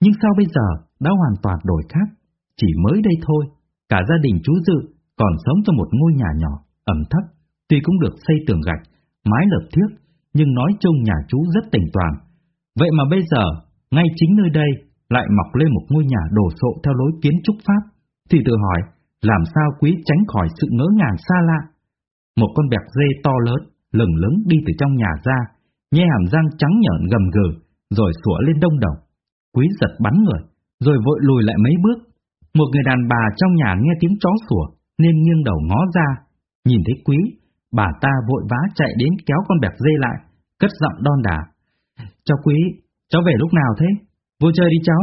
nhưng sao bây giờ đã hoàn toàn đổi khác? Chỉ mới đây thôi, cả gia đình chú Dự còn sống trong một ngôi nhà nhỏ, ẩm thấp, tuy cũng được xây tường gạch, mái lợp thiếc, nhưng nói chung nhà chú rất tỉnh toàn. Vậy mà bây giờ, ngay chính nơi đây lại mọc lên một ngôi nhà đồ sộ theo lối kiến trúc Pháp, thì tự hỏi, làm sao quý tránh khỏi sự ngỡ ngàng xa lạ? Một con bẹp dê to lớn, lừng lững đi từ trong nhà ra, nhe hàm răng trắng nhợn gầm gừ, rồi sủa lên đông đầu. Quý giật bắn người, rồi vội lùi lại mấy bước. Một người đàn bà trong nhà nghe tiếng chó sủa, nên nghiêng đầu ngó ra, nhìn thấy quý, bà ta vội vã chạy đến kéo con bẹp dê lại, cất giọng đon đả. Cháu quý, cháu về lúc nào thế? Vô chơi đi cháu.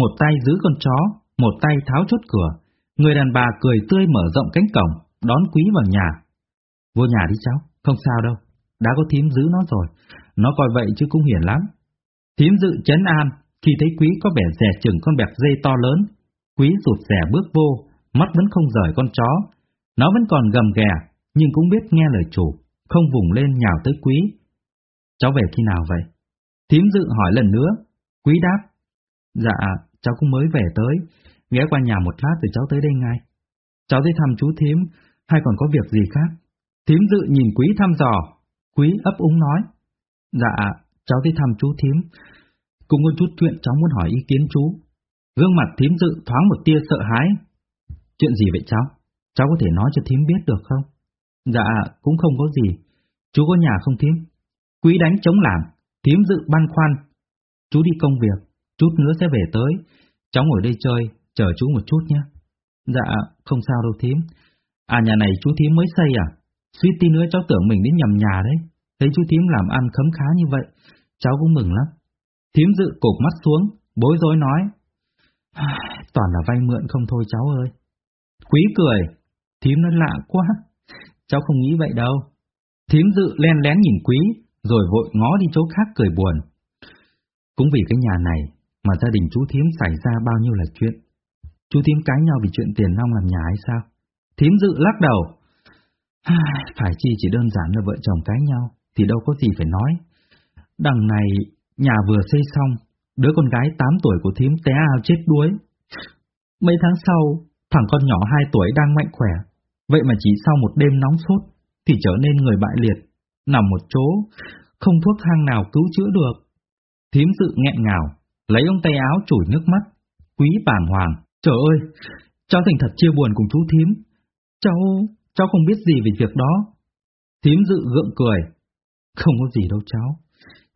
Một tay giữ con chó, một tay tháo chốt cửa, người đàn bà cười tươi mở rộng cánh cổng, đón quý vào nhà. Vô nhà đi cháu, không sao đâu, đã có thím giữ nó rồi, nó coi vậy chứ cũng hiền lắm. Thím dự chấn an, khi thấy quý có vẻ rẻ chừng con bẹp dây to lớn, quý rụt rẻ bước vô, mắt vẫn không rời con chó. Nó vẫn còn gầm ghè, nhưng cũng biết nghe lời chủ, không vùng lên nhào tới quý. Cháu về khi nào vậy? Thím dự hỏi lần nữa, quý đáp. Dạ, cháu cũng mới về tới, ghé qua nhà một lát rồi cháu tới đây ngay. Cháu tới thăm chú thím, hay còn có việc gì khác? Thím dự nhìn quý thăm dò, quý ấp úng nói. Dạ, cháu tới thăm chú thím, cũng có chút chuyện cháu muốn hỏi ý kiến chú. Gương mặt thím dự thoáng một tia sợ hãi, Chuyện gì vậy cháu? Cháu có thể nói cho thím biết được không? Dạ, cũng không có gì. Chú có nhà không thím? Quý đánh chống làm, thím dự băn khoăn. Chú đi công việc, chút nữa sẽ về tới. Cháu ngồi đây chơi, chờ chú một chút nhé. Dạ, không sao đâu thím. À nhà này chú thím mới xây à? Suýt tí nữa cháu tưởng mình đến nhầm nhà đấy. Thấy chú thím làm ăn khấm khá như vậy, cháu cũng mừng lắm. Thím dự cột mắt xuống, bối rối nói. Toàn là vay mượn không thôi cháu ơi. Quý cười, thím nó lạ quá, cháu không nghĩ vậy đâu. Thím dự len lén nhìn quý, rồi vội ngó đi chỗ khác cười buồn. Cũng vì cái nhà này mà gia đình chú thím xảy ra bao nhiêu là chuyện. Chú thím cãi nhau vì chuyện tiền nong làm nhà hay sao? Thím dự lắc đầu. Phải chi chỉ đơn giản là vợ chồng cãi nhau, thì đâu có gì phải nói. Đằng này, nhà vừa xây xong, đứa con gái 8 tuổi của thím té ao chết đuối. Mấy tháng sau, Thằng con nhỏ 2 tuổi đang mạnh khỏe, vậy mà chỉ sau một đêm nóng sốt thì trở nên người bại liệt, nằm một chỗ, không thuốc thang nào cứu chữa được. Thím dự nghẹn ngào, lấy ông tay áo chủi nước mắt, quý bàng hoàng, trời ơi, cháu thành thật chia buồn cùng chú thím, cháu, cháu không biết gì về việc đó. Thím dự gượng cười. Không có gì đâu cháu.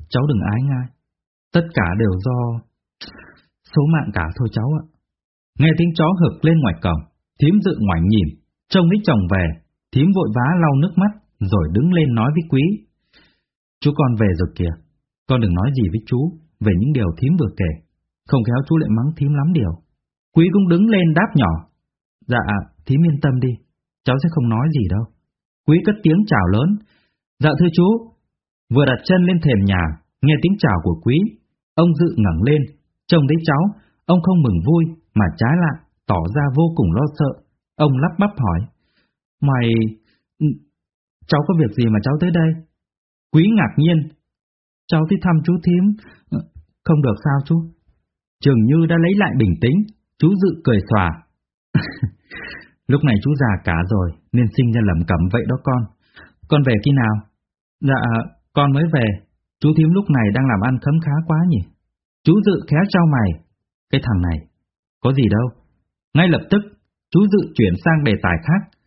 Cháu đừng ái ngai. Tất cả đều do số mạng cả thôi cháu ạ. Nghe tiếng chó hực lên ngoài cổng, thím dự ngoảnh nhìn, trông thấy chồng về, thím vội vã lau nước mắt, rồi đứng lên nói với quý. Chú con về rồi kìa, con đừng nói gì với chú về những điều thím vừa kể, không khéo chú lại mắng thím lắm điều. Quý cũng đứng lên đáp nhỏ. Dạ, thím yên tâm đi, cháu sẽ không nói gì đâu. Quý cất tiếng chào lớn. Dạ thưa chú, vừa đặt chân lên thềm nhà, nghe tiếng chào của quý, ông dự ngẩng lên, trông thấy cháu, ông không mừng vui, mà trái lại, tỏ ra vô cùng lo sợ. Ông lắp bắp hỏi, Mày... Cháu có việc gì mà cháu tới đây? Quý ngạc nhiên, cháu đi thăm chú thím, ờ, không được sao chú? Trường Như đã lấy lại bình tĩnh, chú dự cười xòa. Lúc này chú già cả rồi, nên sinh ra lầm cẩm vậy đó con. Con về khi nào? Dạ, con mới về. Chú thím lúc này đang làm ăn khấm khá quá nhỉ? Chú dự khéo trao mày. Cái thằng này, có gì đâu. Ngay lập tức, chú dự chuyển sang đề tài khác.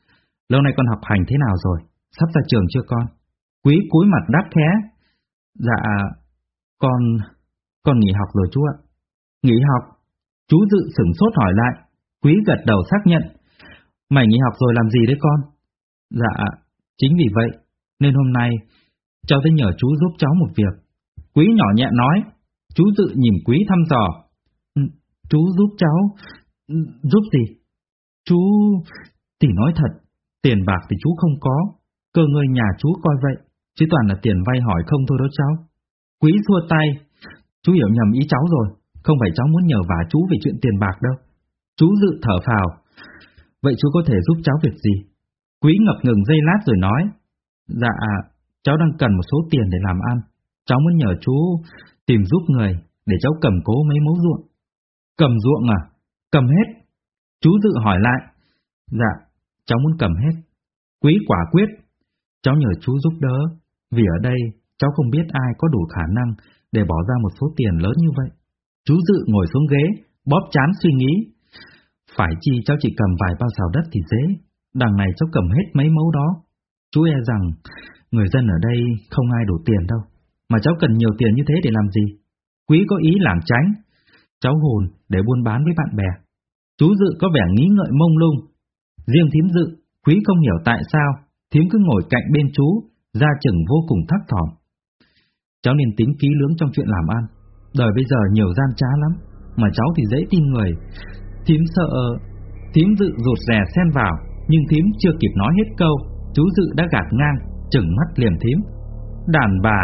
Lâu nay con học hành thế nào rồi? Sắp ra trường chưa con? Quý cúi mặt đáp khé. Dạ, con... con nghỉ học rồi chú ạ. Nghỉ học? Chú dự sửng sốt hỏi lại. Quý gật đầu xác nhận. Mày nghỉ học rồi làm gì đấy con? Dạ, chính vì vậy, nên hôm nay cháu sẽ nhờ chú giúp cháu một việc. Quý nhỏ nhẹ nói, chú dự nhìn quý thăm dò. Ừ, chú giúp cháu, ừ, giúp gì? Chú, thì nói thật, tiền bạc thì chú không có, cơ ngơi nhà chú coi vậy, chứ toàn là tiền vay hỏi không thôi đó cháu. Quý thua tay, chú hiểu nhầm ý cháu rồi, không phải cháu muốn nhờ vả chú về chuyện tiền bạc đâu. Chú dự thở phào, vậy chú có thể giúp cháu việc gì? Quý ngập ngừng dây lát rồi nói, dạ, cháu đang cần một số tiền để làm ăn, cháu muốn nhờ chú tìm giúp người để cháu cầm cố mấy mẫu ruộng. Cầm ruộng à? Cầm hết. Chú dự hỏi lại, dạ, cháu muốn cầm hết. Quý quả quyết, cháu nhờ chú giúp đỡ, vì ở đây cháu không biết ai có đủ khả năng để bỏ ra một số tiền lớn như vậy. Chú dự ngồi xuống ghế, bóp chán suy nghĩ, phải chi cháu chỉ cầm vài bao xào đất thì dễ, đằng này cháu cầm hết mấy mẫu đó. Chú e rằng người dân ở đây không ai đủ tiền đâu, mà cháu cần nhiều tiền như thế để làm gì? Quý có ý lảng tránh, cháu hồn để buôn bán với bạn bè. Chú Dự có vẻ nghĩ ngợi mông lung. Riêng thím Dự, Quý không hiểu tại sao, thím cứ ngồi cạnh bên chú, gia chừng vô cùng thắc thỏm. Cháu nên tính kỹ lưỡng trong chuyện làm ăn. Đời bây giờ nhiều gian trá lắm, mà cháu thì dễ tin người, Thím sợ... Thím dự rụt rè xen vào, nhưng thím chưa kịp nói hết câu, chú dự đã gạt ngang, chừng mắt liềm thím. Đàn bà,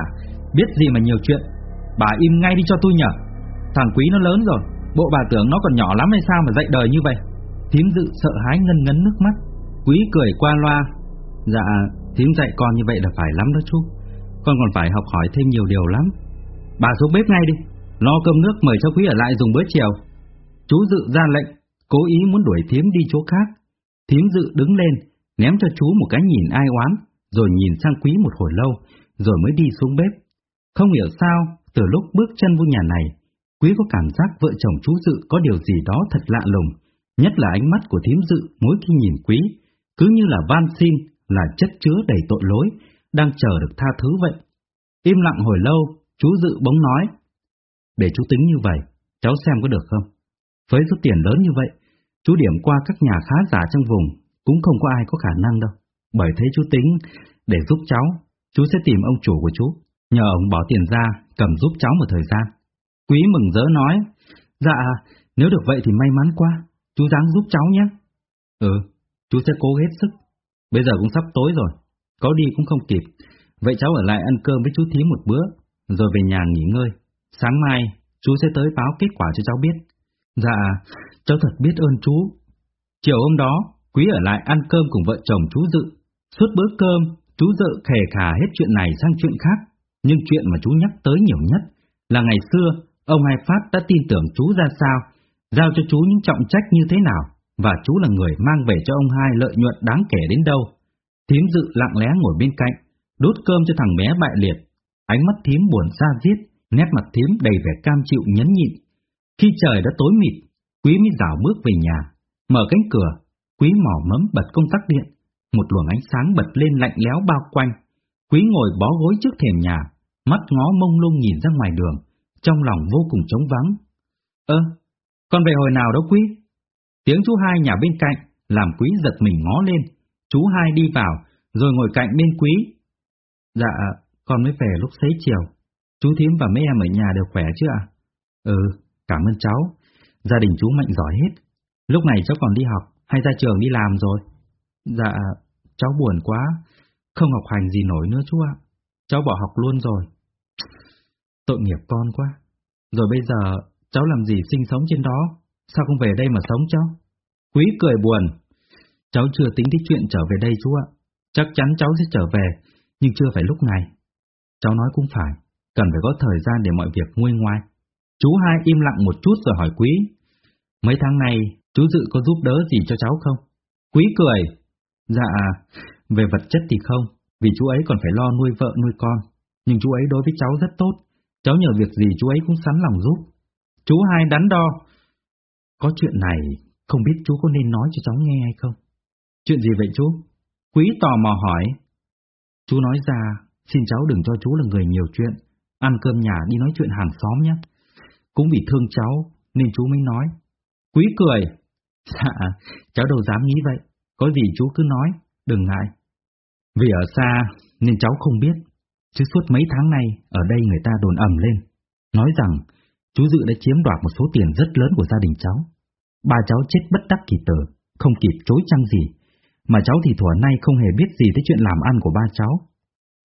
biết gì mà nhiều chuyện, bà im ngay đi cho tôi nhở. Thằng quý nó lớn rồi, bộ bà tưởng nó còn nhỏ lắm hay sao mà dạy đời như vậy. Thím dự sợ hãi ngân ngấn nước mắt, quý cười qua loa. Dạ, thím dạy con như vậy là phải lắm đó chú, con còn phải học hỏi thêm nhiều điều lắm. Bà xuống bếp ngay đi, lo cơm nước mời cho quý ở lại dùng bữa chiều. Chú dự ra lệnh, cố ý muốn đuổi thím đi chỗ khác. thím dự đứng lên, ném cho chú một cái nhìn ai oán, rồi nhìn sang quý một hồi lâu, rồi mới đi xuống bếp. Không hiểu sao, từ lúc bước chân vô nhà này, quý có cảm giác vợ chồng chú dự có điều gì đó thật lạ lùng, nhất là ánh mắt của thím dự mỗi khi nhìn quý, cứ như là van xin, là chất chứa đầy tội lỗi, đang chờ được tha thứ vậy. Im lặng hồi lâu, chú dự bỗng nói, để chú tính như vậy, cháu xem có được không? Với số tiền lớn như vậy, chú điểm qua các nhà khá giả trong vùng cũng không có ai có khả năng đâu. Bởi thế chú tính, để giúp cháu, chú sẽ tìm ông chủ của chú, nhờ ông bỏ tiền ra, cầm giúp cháu một thời gian. Quý mừng rỡ nói, dạ, nếu được vậy thì may mắn quá, chú dáng giúp cháu nhé. Ừ, chú sẽ cố hết sức. Bây giờ cũng sắp tối rồi, có đi cũng không kịp. Vậy cháu ở lại ăn cơm với chú thí một bữa, rồi về nhà nghỉ ngơi. Sáng mai, chú sẽ tới báo kết quả cho cháu biết. Dạ, cháu thật biết ơn chú. Chiều hôm đó, Quý ở lại ăn cơm cùng vợ chồng chú Dự. Suốt bữa cơm, chú Dự khề khà hết chuyện này sang chuyện khác. Nhưng chuyện mà chú nhắc tới nhiều nhất là ngày xưa, ông Hai Phát đã tin tưởng chú ra sao, giao cho chú những trọng trách như thế nào, và chú là người mang về cho ông Hai lợi nhuận đáng kể đến đâu. Thím Dự lặng lẽ ngồi bên cạnh, đút cơm cho thằng bé bại liệt. Ánh mắt thím buồn xa giết, nét mặt thím đầy vẻ cam chịu nhấn nhịn. Khi trời đã tối mịt, Quý mới dạo bước về nhà, mở cánh cửa, Quý mỏ mẫm bật công tắc điện, một luồng ánh sáng bật lên lạnh lẽo bao quanh, Quý ngồi bó gối trước thềm nhà, mắt ngó mông lung nhìn ra ngoài đường, trong lòng vô cùng trống vắng. Ơ, con về hồi nào đó quý? Tiếng chú hai nhà bên cạnh, làm quý giật mình ngó lên. Chú hai đi vào, rồi ngồi cạnh bên quý. Dạ, con mới về lúc xế chiều. Chú thím và mấy em ở nhà đều khỏe chứ ạ? Ừ, cảm ơn cháu. Gia đình chú mạnh giỏi hết. Lúc này cháu còn đi học, hay ra trường đi làm rồi? Dạ, cháu buồn quá. Không học hành gì nổi nữa chú ạ. Cháu bỏ học luôn rồi. Tội nghiệp con quá. Rồi bây giờ, cháu làm gì sinh sống trên đó? Sao không về đây mà sống cháu? Quý cười buồn. Cháu chưa tính đến chuyện trở về đây chú ạ. Chắc chắn cháu sẽ trở về, nhưng chưa phải lúc này. Cháu nói cũng phải, cần phải có thời gian để mọi việc nguôi ngoai. Chú hai im lặng một chút rồi hỏi Quý. Mấy tháng này, chú Dự có giúp đỡ gì cho cháu không? Quý cười. Dạ, về vật chất thì không, vì chú ấy còn phải lo nuôi vợ nuôi con. Nhưng chú ấy đối với cháu rất tốt, cháu nhờ việc gì chú ấy cũng sẵn lòng giúp. Chú hai đắn đo. Có chuyện này, không biết chú có nên nói cho cháu nghe hay không? Chuyện gì vậy chú? Quý tò mò hỏi. Chú nói ra, xin cháu đừng cho chú là người nhiều chuyện, ăn cơm nhà đi nói chuyện hàng xóm nhé. Cũng vì thương cháu, nên chú mới nói. Quý cười. Dạ, cháu đâu dám nghĩ vậy, có gì chú cứ nói, đừng ngại. Vì ở xa, nên cháu không biết, chứ suốt mấy tháng nay, ở đây người ta đồn ầm lên, nói rằng chú Dự đã chiếm đoạt một số tiền rất lớn của gia đình cháu. Ba cháu chết bất đắc kỳ tử, không kịp chối chăng gì, mà cháu thì thuở nay không hề biết gì tới chuyện làm ăn của ba cháu.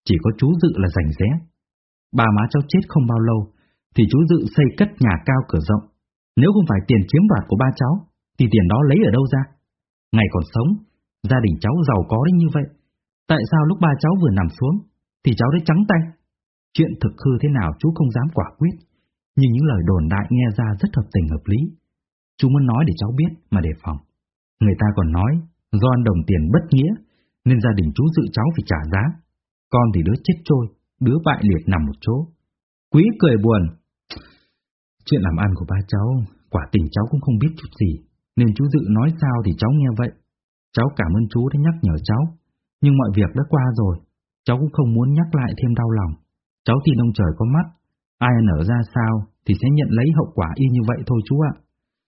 Chỉ có chú Dự là rảnh rẽ. Ba má cháu chết không bao lâu, thì chú Dự xây cất nhà cao cửa rộng. Nếu không phải tiền chiếm đoạt của ba cháu, thì tiền đó lấy ở đâu ra? Ngày còn sống, gia đình cháu giàu có đến như vậy. Tại sao lúc ba cháu vừa nằm xuống, thì cháu đã trắng tay? Chuyện thực hư thế nào chú không dám quả quyết, nhưng những lời đồn đại nghe ra rất hợp tình hợp lý. Chú muốn nói để cháu biết mà đề phòng. Người ta còn nói, do ăn đồng tiền bất nghĩa, nên gia đình chú dự cháu phải trả giá. Con thì đứa chết trôi, đứa bại liệt nằm một chỗ. Quý cười buồn. Chuyện làm ăn của ba cháu, quả tình cháu cũng không biết chút gì, nên chú dự nói sao thì cháu nghe vậy. Cháu cảm ơn chú đã nhắc nhở cháu, nhưng mọi việc đã qua rồi, cháu cũng không muốn nhắc lại thêm đau lòng. Cháu tin ông trời có mắt, ai nở ra sao thì sẽ nhận lấy hậu quả y như vậy thôi chú ạ.